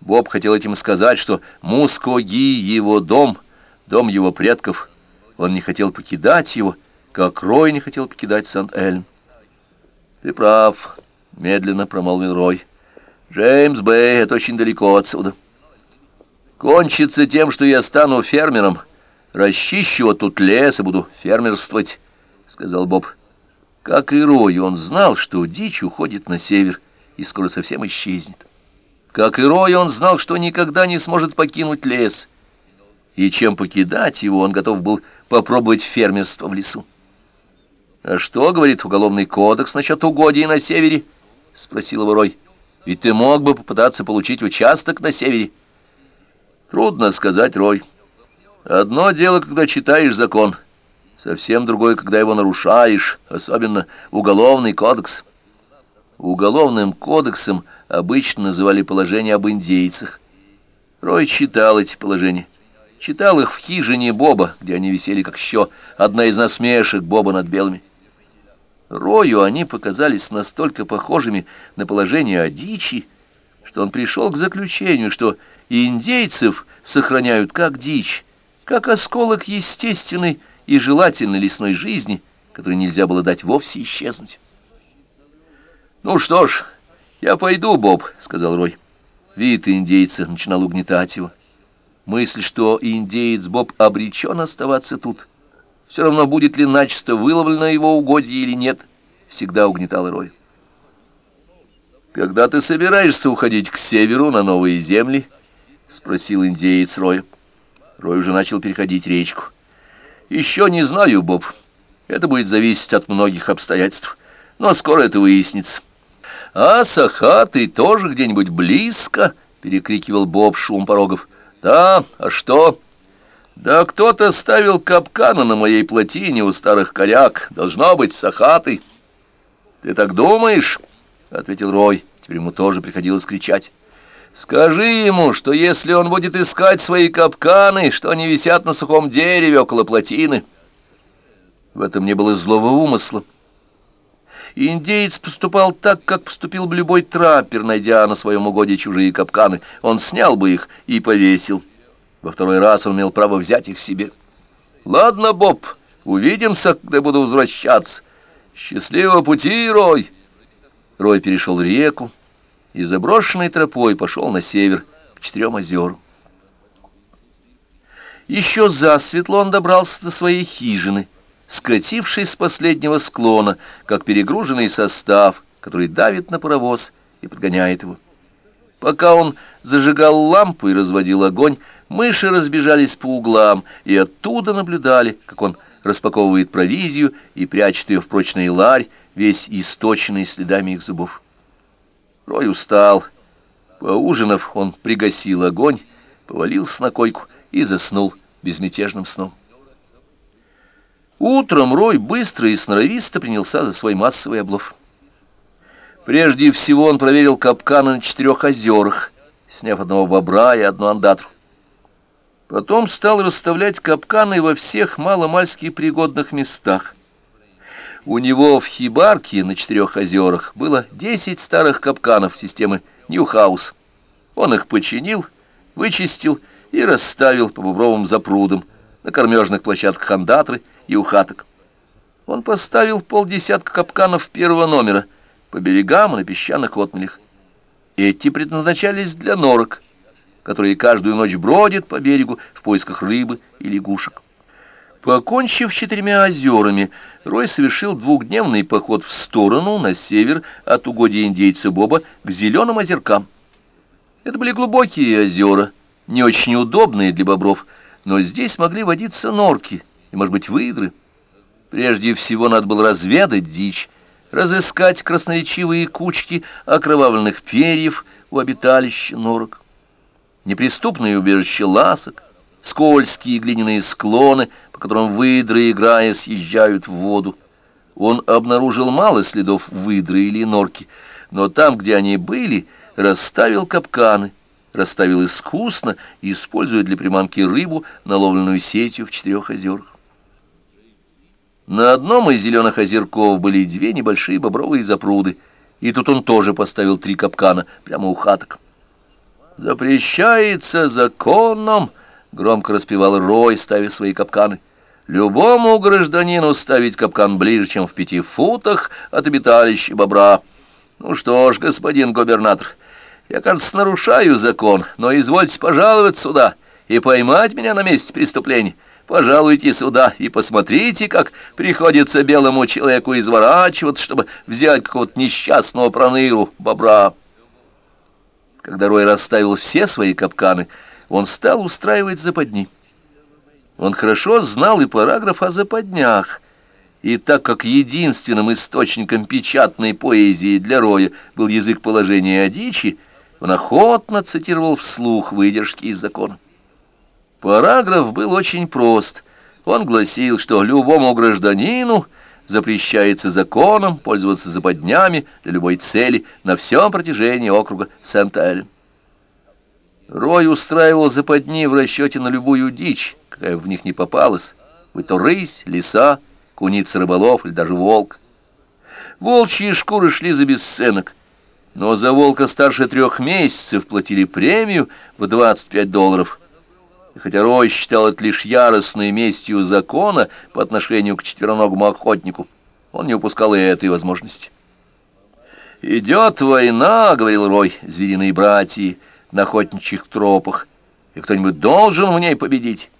Боб хотел этим сказать, что Мускоги — его дом, дом его предков. Он не хотел покидать его, как Рой не хотел покидать Сант-Эльм. «Ты прав», — медленно промолвил Рой. «Джеймс Бэй — это очень далеко отсюда. Кончится тем, что я стану фермером. Расчищу вот тут лес и буду фермерствовать», — сказал Боб. Как и Рой, он знал, что дичь уходит на север и скоро совсем исчезнет. Как и Рой, он знал, что никогда не сможет покинуть лес. И чем покидать его, он готов был попробовать фермерство в лесу. «А что, — говорит уголовный кодекс насчет угодий на севере?» — спросил его Рой. «Ведь ты мог бы попытаться получить участок на севере». «Трудно сказать, Рой. Одно дело, когда читаешь закон, совсем другое, когда его нарушаешь, особенно уголовный кодекс». Уголовным кодексом обычно называли положение об индейцах. Рой читал эти положения. Читал их в хижине Боба, где они висели как еще одна из насмешек Боба над белыми. Рою они показались настолько похожими на положение дичи, что он пришел к заключению, что индейцев сохраняют как дичь, как осколок естественной и желательной лесной жизни, которой нельзя было дать вовсе исчезнуть. «Ну что ж, я пойду, Боб», — сказал Рой. Вид индейца начинал угнетать его. Мысль, что индеец Боб обречен оставаться тут, все равно будет ли начисто выловлено его угодье или нет, всегда угнетала Рой. «Когда ты собираешься уходить к северу на новые земли?» — спросил индеец Рой. Рой уже начал переходить речку. «Еще не знаю, Боб. Это будет зависеть от многих обстоятельств, но скоро это выяснится». «А Сахатый тоже где-нибудь близко?» — перекрикивал Боб шум порогов. «Да, а что?» «Да кто-то ставил капканы на моей плотине у старых коряк. Должно быть, Сахатый». «Ты так думаешь?» — ответил Рой. Теперь ему тоже приходилось кричать. «Скажи ему, что если он будет искать свои капканы, что они висят на сухом дереве около плотины...» В этом не было злого умысла. Индеец поступал так, как поступил бы любой траппер, найдя на своем угоде чужие капканы. Он снял бы их и повесил. Во второй раз он имел право взять их себе. «Ладно, Боб, увидимся, когда буду возвращаться. Счастливого пути, Рой!» Рой перешел реку и заброшенной тропой пошел на север, к четырем озерам. Еще засветло он добрался до своей хижины — скатившись с последнего склона, как перегруженный состав, который давит на паровоз и подгоняет его. Пока он зажигал лампу и разводил огонь, мыши разбежались по углам и оттуда наблюдали, как он распаковывает провизию и прячет ее в прочный ларь, весь источенный следами их зубов. Рой устал. Поужинав, он пригасил огонь, повалился на койку и заснул безмятежным сном. Утром Рой быстро и сноровисто принялся за свой массовый облов. Прежде всего он проверил капканы на четырех озерах, сняв одного бобра и одну андатру. Потом стал расставлять капканы во всех маломальски пригодных местах. У него в хибарке на четырех озерах было десять старых капканов системы Ньюхаус. Он их починил, вычистил и расставил по бобровым запрудам на кормежных площадках андатры и ухаток. Он поставил полдесятка капканов первого номера по берегам и на песчаных отмелях. Эти предназначались для норок, которые каждую ночь бродят по берегу в поисках рыбы и лягушек. Покончив с четырьмя озерами, Рой совершил двухдневный поход в сторону, на север, от угодья индейца Боба к зеленым озеркам. Это были глубокие озера, не очень удобные для бобров, но здесь могли водиться норки — и, может быть, выдры. Прежде всего надо было разведать дичь, разыскать красноречивые кучки окровавленных перьев у обиталища норок. Неприступные убежища ласок, скользкие глиняные склоны, по которым выдры, играя, съезжают в воду. Он обнаружил мало следов выдры или норки, но там, где они были, расставил капканы, расставил искусно, используя для приманки рыбу, наловленную сетью в четырех озерах. На одном из зеленых озерков были две небольшие бобровые запруды, и тут он тоже поставил три капкана прямо у хаток. «Запрещается законом!» — громко распевал Рой, ставя свои капканы. «Любому гражданину ставить капкан ближе, чем в пяти футах от обиталища бобра. Ну что ж, господин губернатор, я, кажется, нарушаю закон, но извольте пожаловать сюда и поймать меня на месте преступления». Пожалуйте сюда и посмотрите, как приходится белому человеку изворачиваться, чтобы взять какого-то несчастного проныру, бобра. Когда Рой расставил все свои капканы, он стал устраивать западни. Он хорошо знал и параграф о западнях, и так как единственным источником печатной поэзии для Роя был язык положения о дичи, он охотно цитировал вслух выдержки из закона. Параграф был очень прост. Он гласил, что любому гражданину запрещается законом пользоваться западнями для любой цели на всем протяжении округа Сент-Эллен. Рой устраивал западни в расчете на любую дичь, какая в них не попалась, будь то рысь, лиса, куница рыболов или даже волк. Волчьи шкуры шли за бесценок, но за волка старше трех месяцев платили премию в 25 долларов. И хотя Рой считал это лишь яростной местью закона по отношению к четвероногому охотнику, он не упускал и этой возможности. «Идет война», — говорил Рой, — «звериные братья на охотничьих тропах, и кто-нибудь должен в ней победить».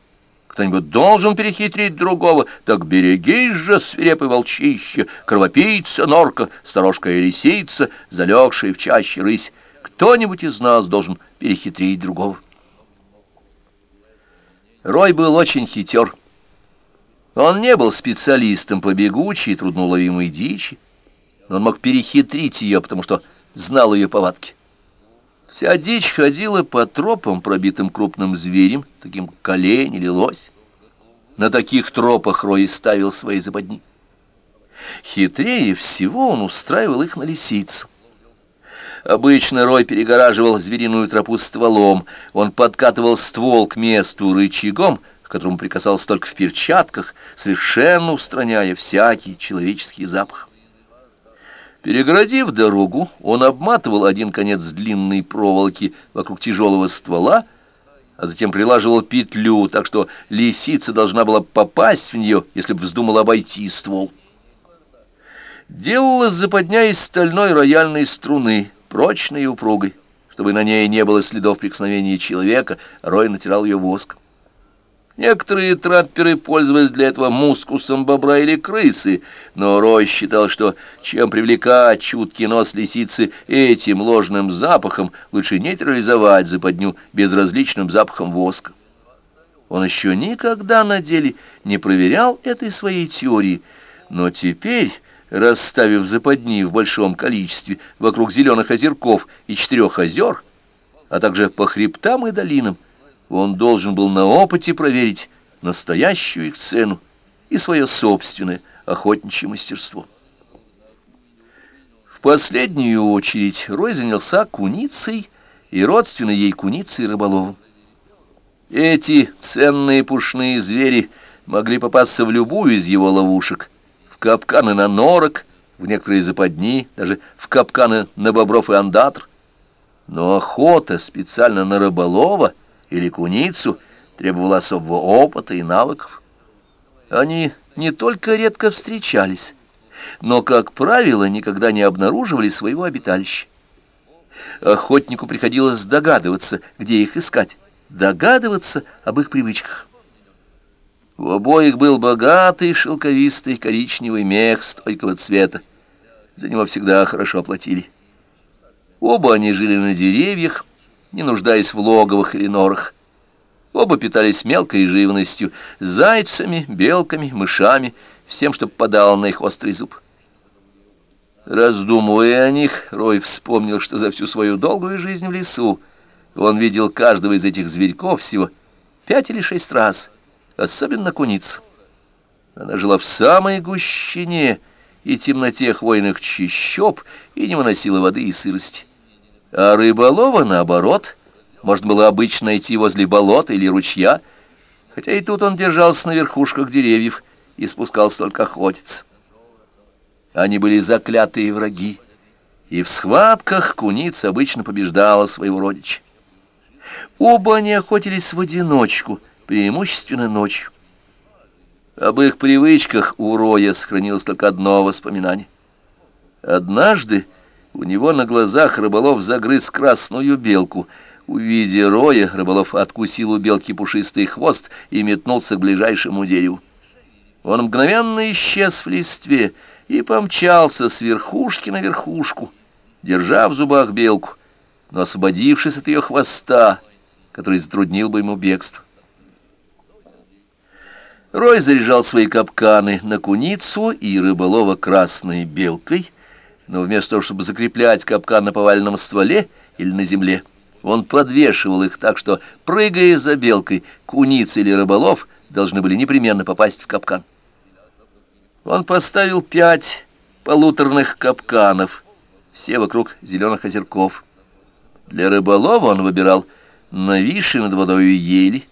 Кто-нибудь должен перехитрить другого, так берегись же, свирепый волчище, кровопийца, норка, сторожка и лисица, залегшая в чаще рысь. Кто-нибудь из нас должен перехитрить другого. Рой был очень хитер. Он не был специалистом по бегучей и трудноуловимой дичи, но он мог перехитрить ее, потому что знал ее повадки. Вся дичь ходила по тропам, пробитым крупным зверем, таким как колень или лось. На таких тропах Рой ставил свои западни. Хитрее всего он устраивал их на лисицу. Обычно Рой перегораживал звериную тропу стволом. Он подкатывал ствол к месту рычагом, к которому прикасался только в перчатках, совершенно устраняя всякий человеческий запах. Перегородив дорогу, он обматывал один конец длинной проволоки вокруг тяжелого ствола, а затем прилаживал петлю, так что лисица должна была попасть в нее, если бы вздумала обойти ствол. Делалась западня из стальной рояльной струны, прочной и упругой. Чтобы на ней не было следов прикосновения человека, Рой натирал ее воском. Некоторые трапперы пользовались для этого мускусом бобра или крысы, но Рой считал, что чем привлекать чуткий нос лисицы этим ложным запахом, лучше нейтрализовать западню безразличным запахом воска. Он еще никогда на деле не проверял этой своей теории, но теперь, расставив западни в большом количестве вокруг зеленых озерков и четырех озер, а также по хребтам и долинам, он должен был на опыте проверить настоящую их цену и свое собственное охотничье мастерство. В последнюю очередь Рой занялся куницей и родственной ей куницей рыболовом. Эти ценные пушные звери могли попасться в любую из его ловушек, капканы на норок, в некоторые западни, даже в капканы на бобров и андатр. Но охота специально на рыболова — или куницу требовало особого опыта и навыков. Они не только редко встречались, но, как правило, никогда не обнаруживали своего обиталища. Охотнику приходилось догадываться, где их искать, догадываться об их привычках. У обоих был богатый шелковистый коричневый мех стойкого цвета. За него всегда хорошо платили. Оба они жили на деревьях, не нуждаясь в логовых или норах. Оба питались мелкой живностью, зайцами, белками, мышами, всем, что попадало на их острый зуб. Раздумывая о них, Рой вспомнил, что за всю свою долгую жизнь в лесу он видел каждого из этих зверьков всего пять или шесть раз, особенно куницу. Она жила в самой гущине и темноте хвойных чащоб и не выносила воды и сырости. А рыболова, наоборот, можно было обычно найти возле болота или ручья, хотя и тут он держался на верхушках деревьев и спускался только охотиться. Они были заклятые враги, и в схватках куница обычно побеждала своего родича. Оба они охотились в одиночку, преимущественно ночью. Об их привычках у Роя сохранилось только одно воспоминание. Однажды у него на глазах рыболов загрыз красную белку. Увидя роя, рыболов откусил у белки пушистый хвост и метнулся к ближайшему дереву. Он мгновенно исчез в листве и помчался с верхушки на верхушку, держа в зубах белку. но освободившись от ее хвоста, который затруднил бы ему бегство. Рой заряжал свои капканы на куницу и рыболова красной белкой, но вместо того, чтобы закреплять капкан на поваленном стволе или на земле, он подвешивал их так, что, прыгая за белкой, куница или рыболов должны были непременно попасть в капкан. Он поставил пять полуторных капканов, все вокруг зеленых озерков. Для рыболова он выбирал нависшие над водой ели,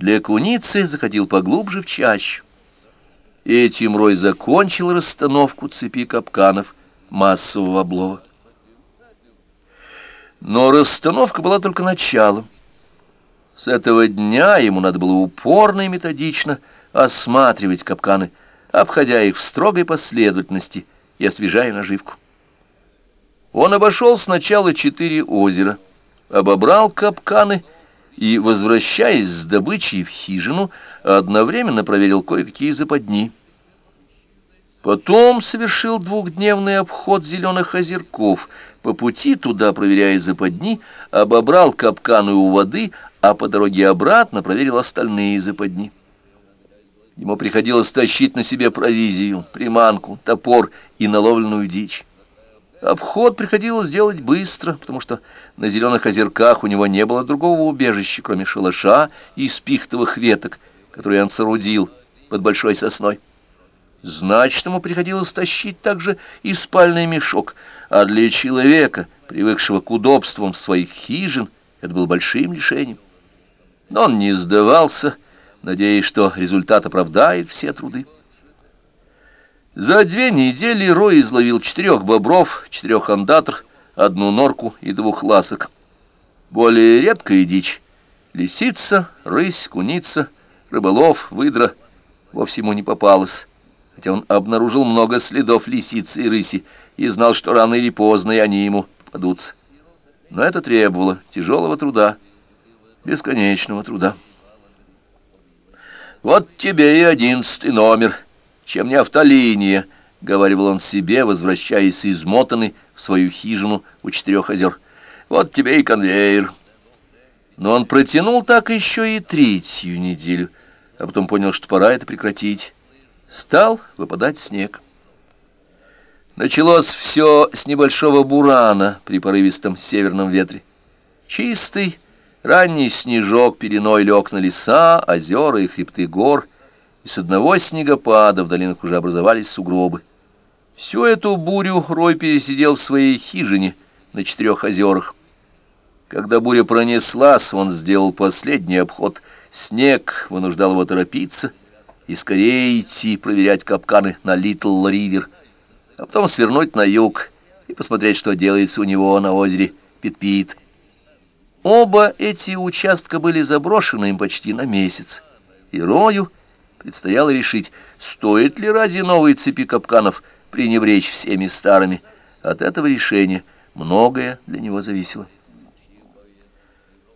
для куницы заходил поглубже в чащу. Этим Рой закончил расстановку цепи капканов массового облова. Но расстановка была только началом. С этого дня ему надо было упорно и методично осматривать капканы, обходя их в строгой последовательности и освежая наживку. Он обошел сначала четыре озера, обобрал капканы и, возвращаясь с добычей в хижину, одновременно проверил кое-какие западни. Потом совершил двухдневный обход зеленых озерков, по пути туда, проверяя западни, обобрал капканы у воды, а по дороге обратно проверил остальные западни. Ему приходилось тащить на себе провизию, приманку, топор и наловленную дичь. Обход приходилось делать быстро, потому что на зеленых озерках у него не было другого убежища, кроме шалаша и спихтовых веток, которые он соорудил под большой сосной. Значит, ему приходилось тащить также и спальный мешок, а для человека, привыкшего к удобствам своих хижин, это было большим лишением. Но он не сдавался, надеясь, что результат оправдает все труды. За две недели Рой изловил четырех бобров, четырех андатр, одну норку и двух ласок. Более редкая дичь — лисица, рысь, куница, рыболов, выдра — вовсе ему не попалась, хотя он обнаружил много следов лисицы и рыси и знал, что рано или поздно и они ему попадутся. Но это требовало тяжелого труда, бесконечного труда. «Вот тебе и одиннадцатый номер», чем не автолиния, — говорил он себе, возвращаясь измотанный в свою хижину у четырех озер. Вот тебе и конвейер. Но он протянул так еще и третью неделю, а потом понял, что пора это прекратить. Стал выпадать снег. Началось все с небольшого бурана при порывистом северном ветре. Чистый, ранний снежок переной лег на леса, озера и хребты гор — с одного снегопада в долинах уже образовались сугробы. Всю эту бурю Рой пересидел в своей хижине на четырех озерах. Когда буря пронеслась, он сделал последний обход. Снег вынуждал его торопиться и скорее идти проверять капканы на Литл-Ривер, а потом свернуть на юг и посмотреть, что делается у него на озере Пит-Пит. Оба эти участка были заброшены им почти на месяц, и Рою Предстояло решить, стоит ли ради новой цепи капканов пренебречь всеми старыми. От этого решения многое для него зависело.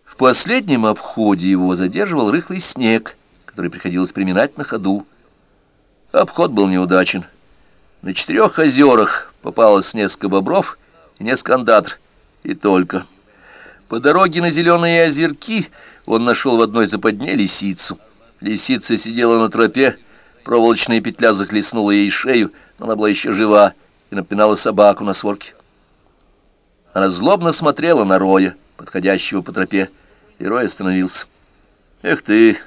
В последнем обходе его задерживал рыхлый снег, который приходилось приминать на ходу. Обход был неудачен. На четырех озерах попалось несколько бобров и несколько андатр, и только. По дороге на зеленые озерки он нашел в одной западне лисицу — Лисица сидела на тропе, проволочная петля захлестнула ей шею, но она была еще жива и напинала собаку на сворке. Она злобно смотрела на Роя, подходящего по тропе, и Рой остановился. «Эх ты,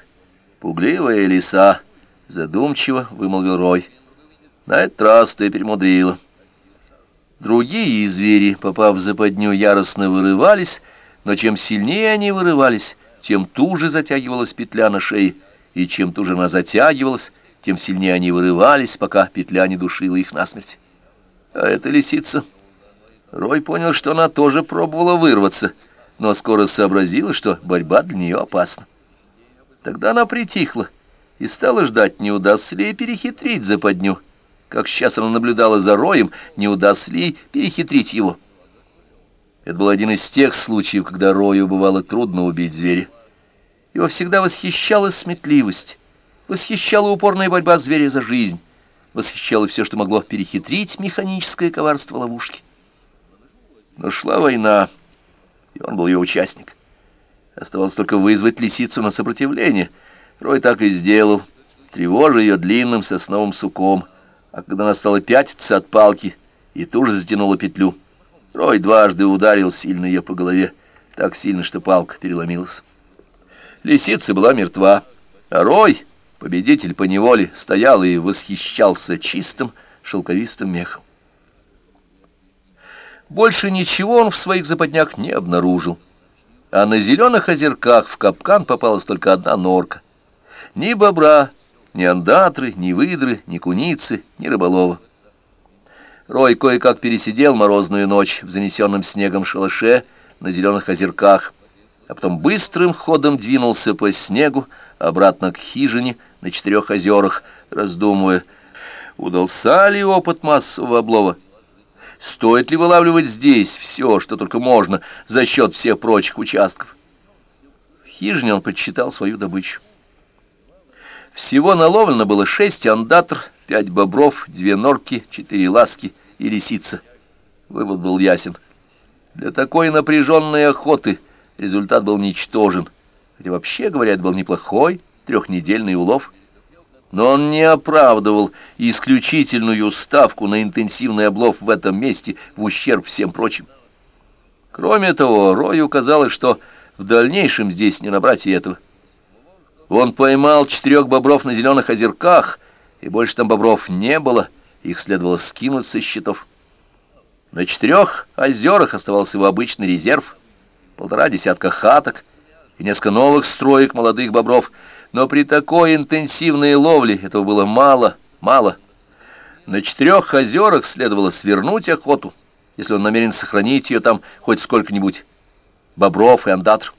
пугливая лиса!» — задумчиво вымолвил Рой. «На этот раз ты перемудрила». Другие звери, попав в западню, яростно вырывались, но чем сильнее они вырывались, тем туже затягивалась петля на шее, и чем туже она затягивалась, тем сильнее они вырывались, пока петля не душила их насмерть. А эта лисица... Рой понял, что она тоже пробовала вырваться, но скоро сообразила, что борьба для нее опасна. Тогда она притихла и стала ждать, не удастся ли ей перехитрить западню. Как сейчас она наблюдала за Роем, не удастся ли перехитрить его. Это был один из тех случаев, когда Рою бывало трудно убить зверя. Его всегда восхищала сметливость, восхищала упорная борьба зверя за жизнь, восхищало все, что могло перехитрить механическое коварство ловушки. Но шла война, и он был ее участник. Оставалось только вызвать лисицу на сопротивление. Рой так и сделал, тревожа ее длинным сосновым суком, а когда она стала пятиться от палки, и тут же затянула петлю. Рой дважды ударил сильно ее по голове, так сильно, что палка переломилась. Лисица была мертва, а Рой, победитель по неволе, стоял и восхищался чистым шелковистым мехом. Больше ничего он в своих западнях не обнаружил. А на зеленых озерках в капкан попалась только одна норка. Ни бобра, ни андатры, ни выдры, ни куницы, ни рыболова. Рой кое-как пересидел морозную ночь в занесенном снегом шалаше на зеленых озерках, а потом быстрым ходом двинулся по снегу обратно к хижине на четырех озерах, раздумывая, удался ли опыт массового облова. Стоит ли вылавливать здесь все, что только можно, за счет всех прочих участков? В хижине он подсчитал свою добычу. Всего наловлено было шесть андатр, пять бобров, две норки, четыре ласки и лисица. Вывод был ясен. Для такой напряженной охоты результат был ничтожен, хотя вообще, говорят, был неплохой трехнедельный улов. Но он не оправдывал исключительную ставку на интенсивный облов в этом месте в ущерб всем прочим. Кроме того, Рою казалось, что в дальнейшем здесь не набрать и этого. Он поймал четырех бобров на зеленых озерках, и больше там бобров не было, их следовало скинуть со счетов. На четырех озерах оставался его обычный резерв, полтора десятка хаток и несколько новых строек молодых бобров — но при такой интенсивной ловле этого было мало, мало. На четырех озерах следовало свернуть охоту, если он намерен сохранить ее там хоть сколько-нибудь. Бобров и андатр.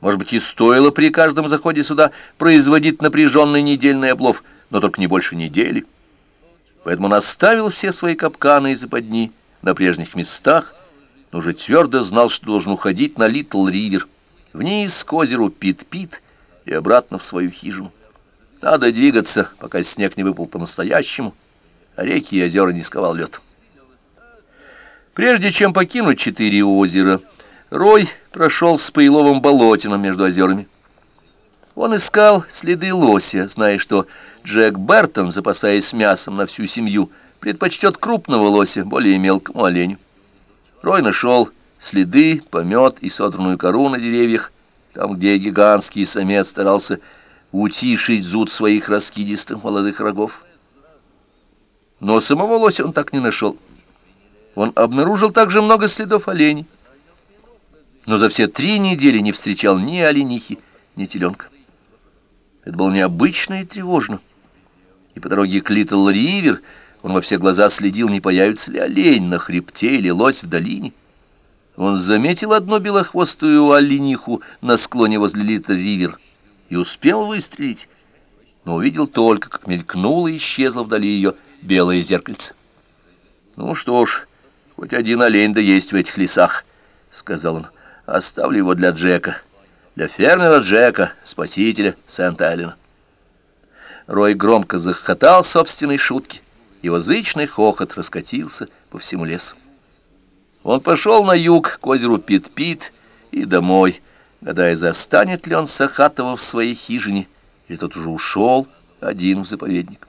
Может быть, и стоило при каждом заходе сюда производить напряженный недельный облов, но только не больше недели. Поэтому он оставил все свои капканы и западни на прежних местах, но уже твердо знал, что должен уходить на Литл-Ривер, вниз к озеру Пит-Пит, и обратно в свою хижину. Надо двигаться, пока снег не выпал по-настоящему, а реки и озера не сковал лед. Прежде чем покинуть четыре озера, Рой прошел с Паиловым болотином между озерами. Он искал следы лося, зная, что Джек Бертон, запасаясь мясом на всю семью, предпочтет крупного лося более мелкому оленю. Рой нашел следы, помет и содранную кору на деревьях, там, где гигантский самец старался утишить зуд своих раскидистых молодых рогов. Но самого лося он так не нашел. Он обнаружил также много следов оленей, но за все три недели не встречал ни оленихи, ни теленка. Это было необычно и тревожно. И по дороге к Литл-Ривер он во все глаза следил, не появится ли олень на хребте или лось в долине. Он заметил одну белохвостую олениху на склоне возле Литл-Ривер и успел выстрелить, но увидел только, как мелькнуло и исчезло вдали ее белое зеркальце. «Ну что ж, хоть один олень да есть в этих лесах», — сказал он. «Оставлю его для Джека, для фермера Джека, спасителя Сент-Эллена». Рой громко захохотал собственной шутки. Его зычный хохот раскатился по всему лесу. Он пошел на юг к озеру Пит-Пит и домой, гадая, застанет ли он Сахатова в своей хижине, или тот уже ушел один в заповедник.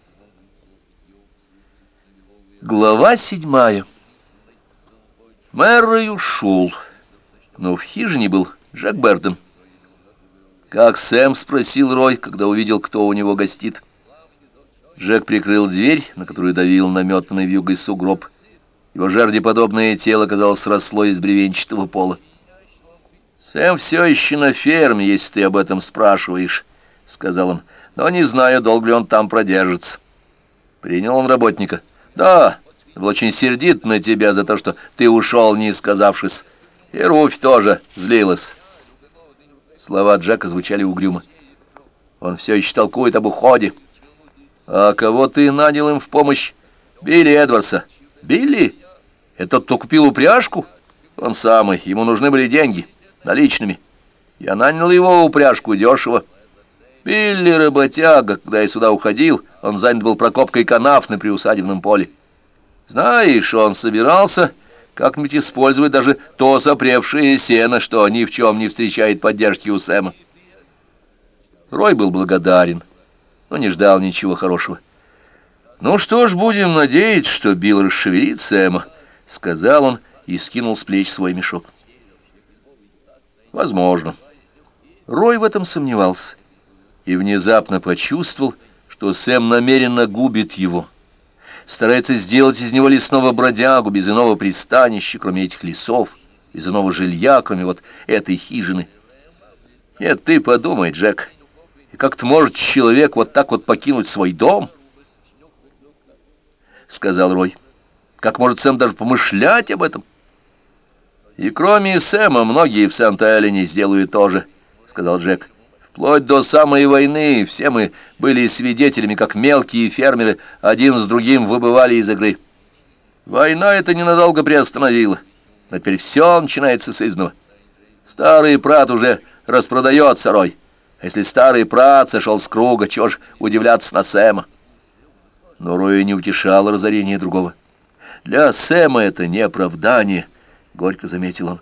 Глава седьмая. Мэррой ушел, но в хижине был Джек Берден. «Как Сэм?» — спросил Рой, когда увидел, кто у него гостит. Джек прикрыл дверь, на которую давил наметанный вьюгой сугроб, — его жердеподобное тело, казалось, росло из бревенчатого пола. «Сэм все еще на ферме, если ты об этом спрашиваешь», — сказал он. «Но не знаю, долго ли он там продержится». «Принял он работника?» «Да, был очень сердит на тебя за то, что ты ушел, не сказавшись. И Руфь тоже злилась». Слова Джека звучали угрюмо. «Он все еще толкует об уходе». «А кого ты нанял им в помощь?» «Билли Эдвардса». «Билли?» Это тот, кто купил упряжку? Он самый. Ему нужны были деньги. Наличными. Я нанял его упряжку дешево. Билли работяга, когда я сюда уходил, он занят был прокопкой канав на приусадебном поле. Знаешь, он собирался как-нибудь использовать даже то сопревшее сено, что ни в чем не встречает поддержки у Сэма. Рой был благодарен, но не ждал ничего хорошего. «Ну что ж, будем надеяться, что Билл расшевелит Сэма», — сказал он и скинул с плеч свой мешок. «Возможно». Рой в этом сомневался и внезапно почувствовал, что Сэм намеренно губит его, старается сделать из него лесного бродягу без иного пристанища, кроме этих лесов, без иного жилья, кроме вот этой хижины. Нет, ты подумай, Джек, как-то может человек вот так вот покинуть свой дом?» — сказал Рой. «Как может Сэм даже помышлять об этом?» «И кроме Сэма многие в Сент-Эллене сделают тоже», — сказал Джек. «Вплоть до самой войны все мы были свидетелями, как мелкие фермеры один с другим выбывали из игры. Война это ненадолго приостановила, но теперь все начинается с изного. Старый прат уже распродается, Рой. А если старый прат сошел с круга, чего ж удивляться на Сэма?» Но Роя не утешало разорение другого. «Для Сэма это не оправдание», — горько заметил он.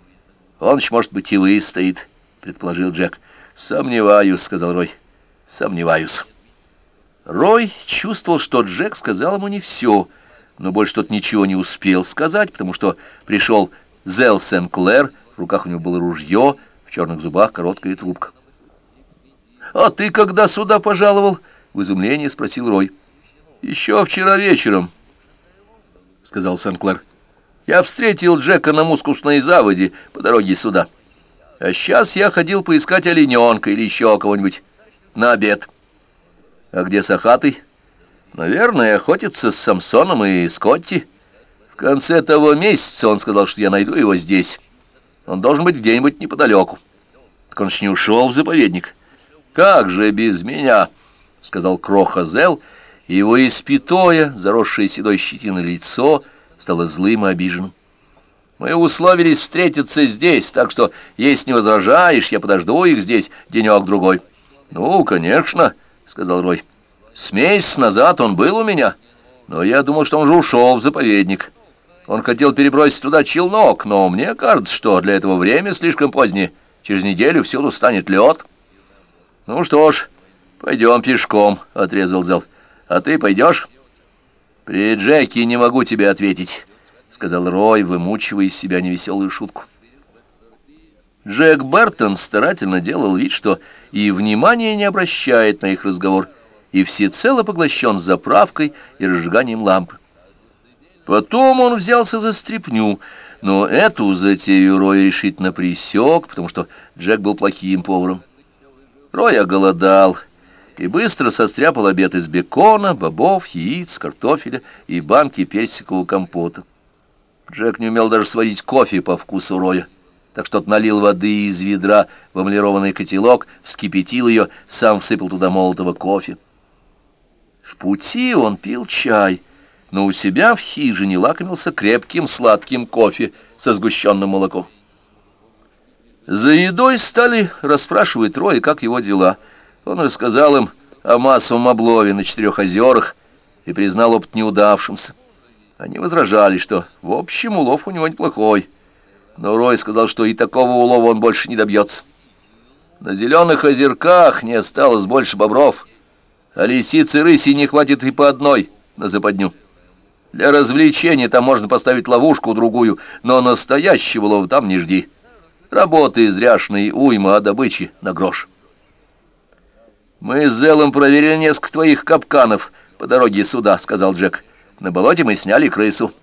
«Он еще, может быть, и выстоит», — предположил Джек. «Сомневаюсь», — сказал Рой. «Сомневаюсь». Рой чувствовал, что Джек сказал ему не все, но больше тот ничего не успел сказать, потому что пришел Зел Сен-Клэр, в руках у него было ружье, в черных зубах короткая трубка. «А ты когда сюда пожаловал?» — в изумлении спросил Рой. «Еще вчера вечером», — сказал Сен-Клэр. «Я встретил Джека на мускусной заводе по дороге сюда. А сейчас я ходил поискать олененка или еще кого-нибудь на обед». «А где Сахатый?» «Наверное, охотится с Самсоном и Скотти. В конце того месяца он сказал, что я найду его здесь. Он должен быть где-нибудь неподалеку. Так он ж не ушел в заповедник». «Как же без меня?» — сказал Кроха Зел, — его испитое, заросшее седой щетиной лицо, стало злым и обиженным. «Мы условились встретиться здесь, так что, если не возражаешь, я подожду их здесь денек-другой». «Ну, конечно», — сказал Рой. «С месяц назад он был у меня, но я думал, что он же ушел в заповедник. Он хотел перебросить туда челнок, но мне кажется, что для этого время слишком позднее. Через неделю всюду станет лед». «Ну что ж, пойдем пешком», — отрезал Зел. А ты пойдешь? При Джеки не могу тебе ответить, сказал Рой, вымучивая из себя невеселую шутку. Джек Бертон старательно делал вид, что и внимания не обращает на их разговор, и всецело поглощен заправкой и разжиганием лампы. Потом он взялся за стряпню, но эту затею Рой решительно пресек, потому что Джек был плохим поваром. Рой оголодал и быстро состряпал обед из бекона, бобов, яиц, картофеля и банки персикового компота. Джек не умел даже сварить кофе по вкусу Роя, так что налил воды из ведра в эмалированный котелок, вскипятил ее, сам всыпал туда молотого кофе. В пути он пил чай, но у себя в хижине лакомился крепким сладким кофе со сгущенным молоком. За едой стали расспрашивать Роя, как его дела — он рассказал им о массовом облове на четырех озерах и признал опыт неудавшимся. Они возражали, что в общем улов у него неплохой, но Рой сказал, что и такого улова он больше не добьется. На зеленых озерках не осталось больше бобров, а лисицы рыси не хватит и по одной на западню. Для развлечения там можно поставить ловушку-другую, но настоящего лова там не жди. Работы зряшные уйма, а добычи на грош. «Мы с Зелом проверили несколько твоих капканов по дороге сюда», — сказал Джек. «На болоте мы сняли крысу».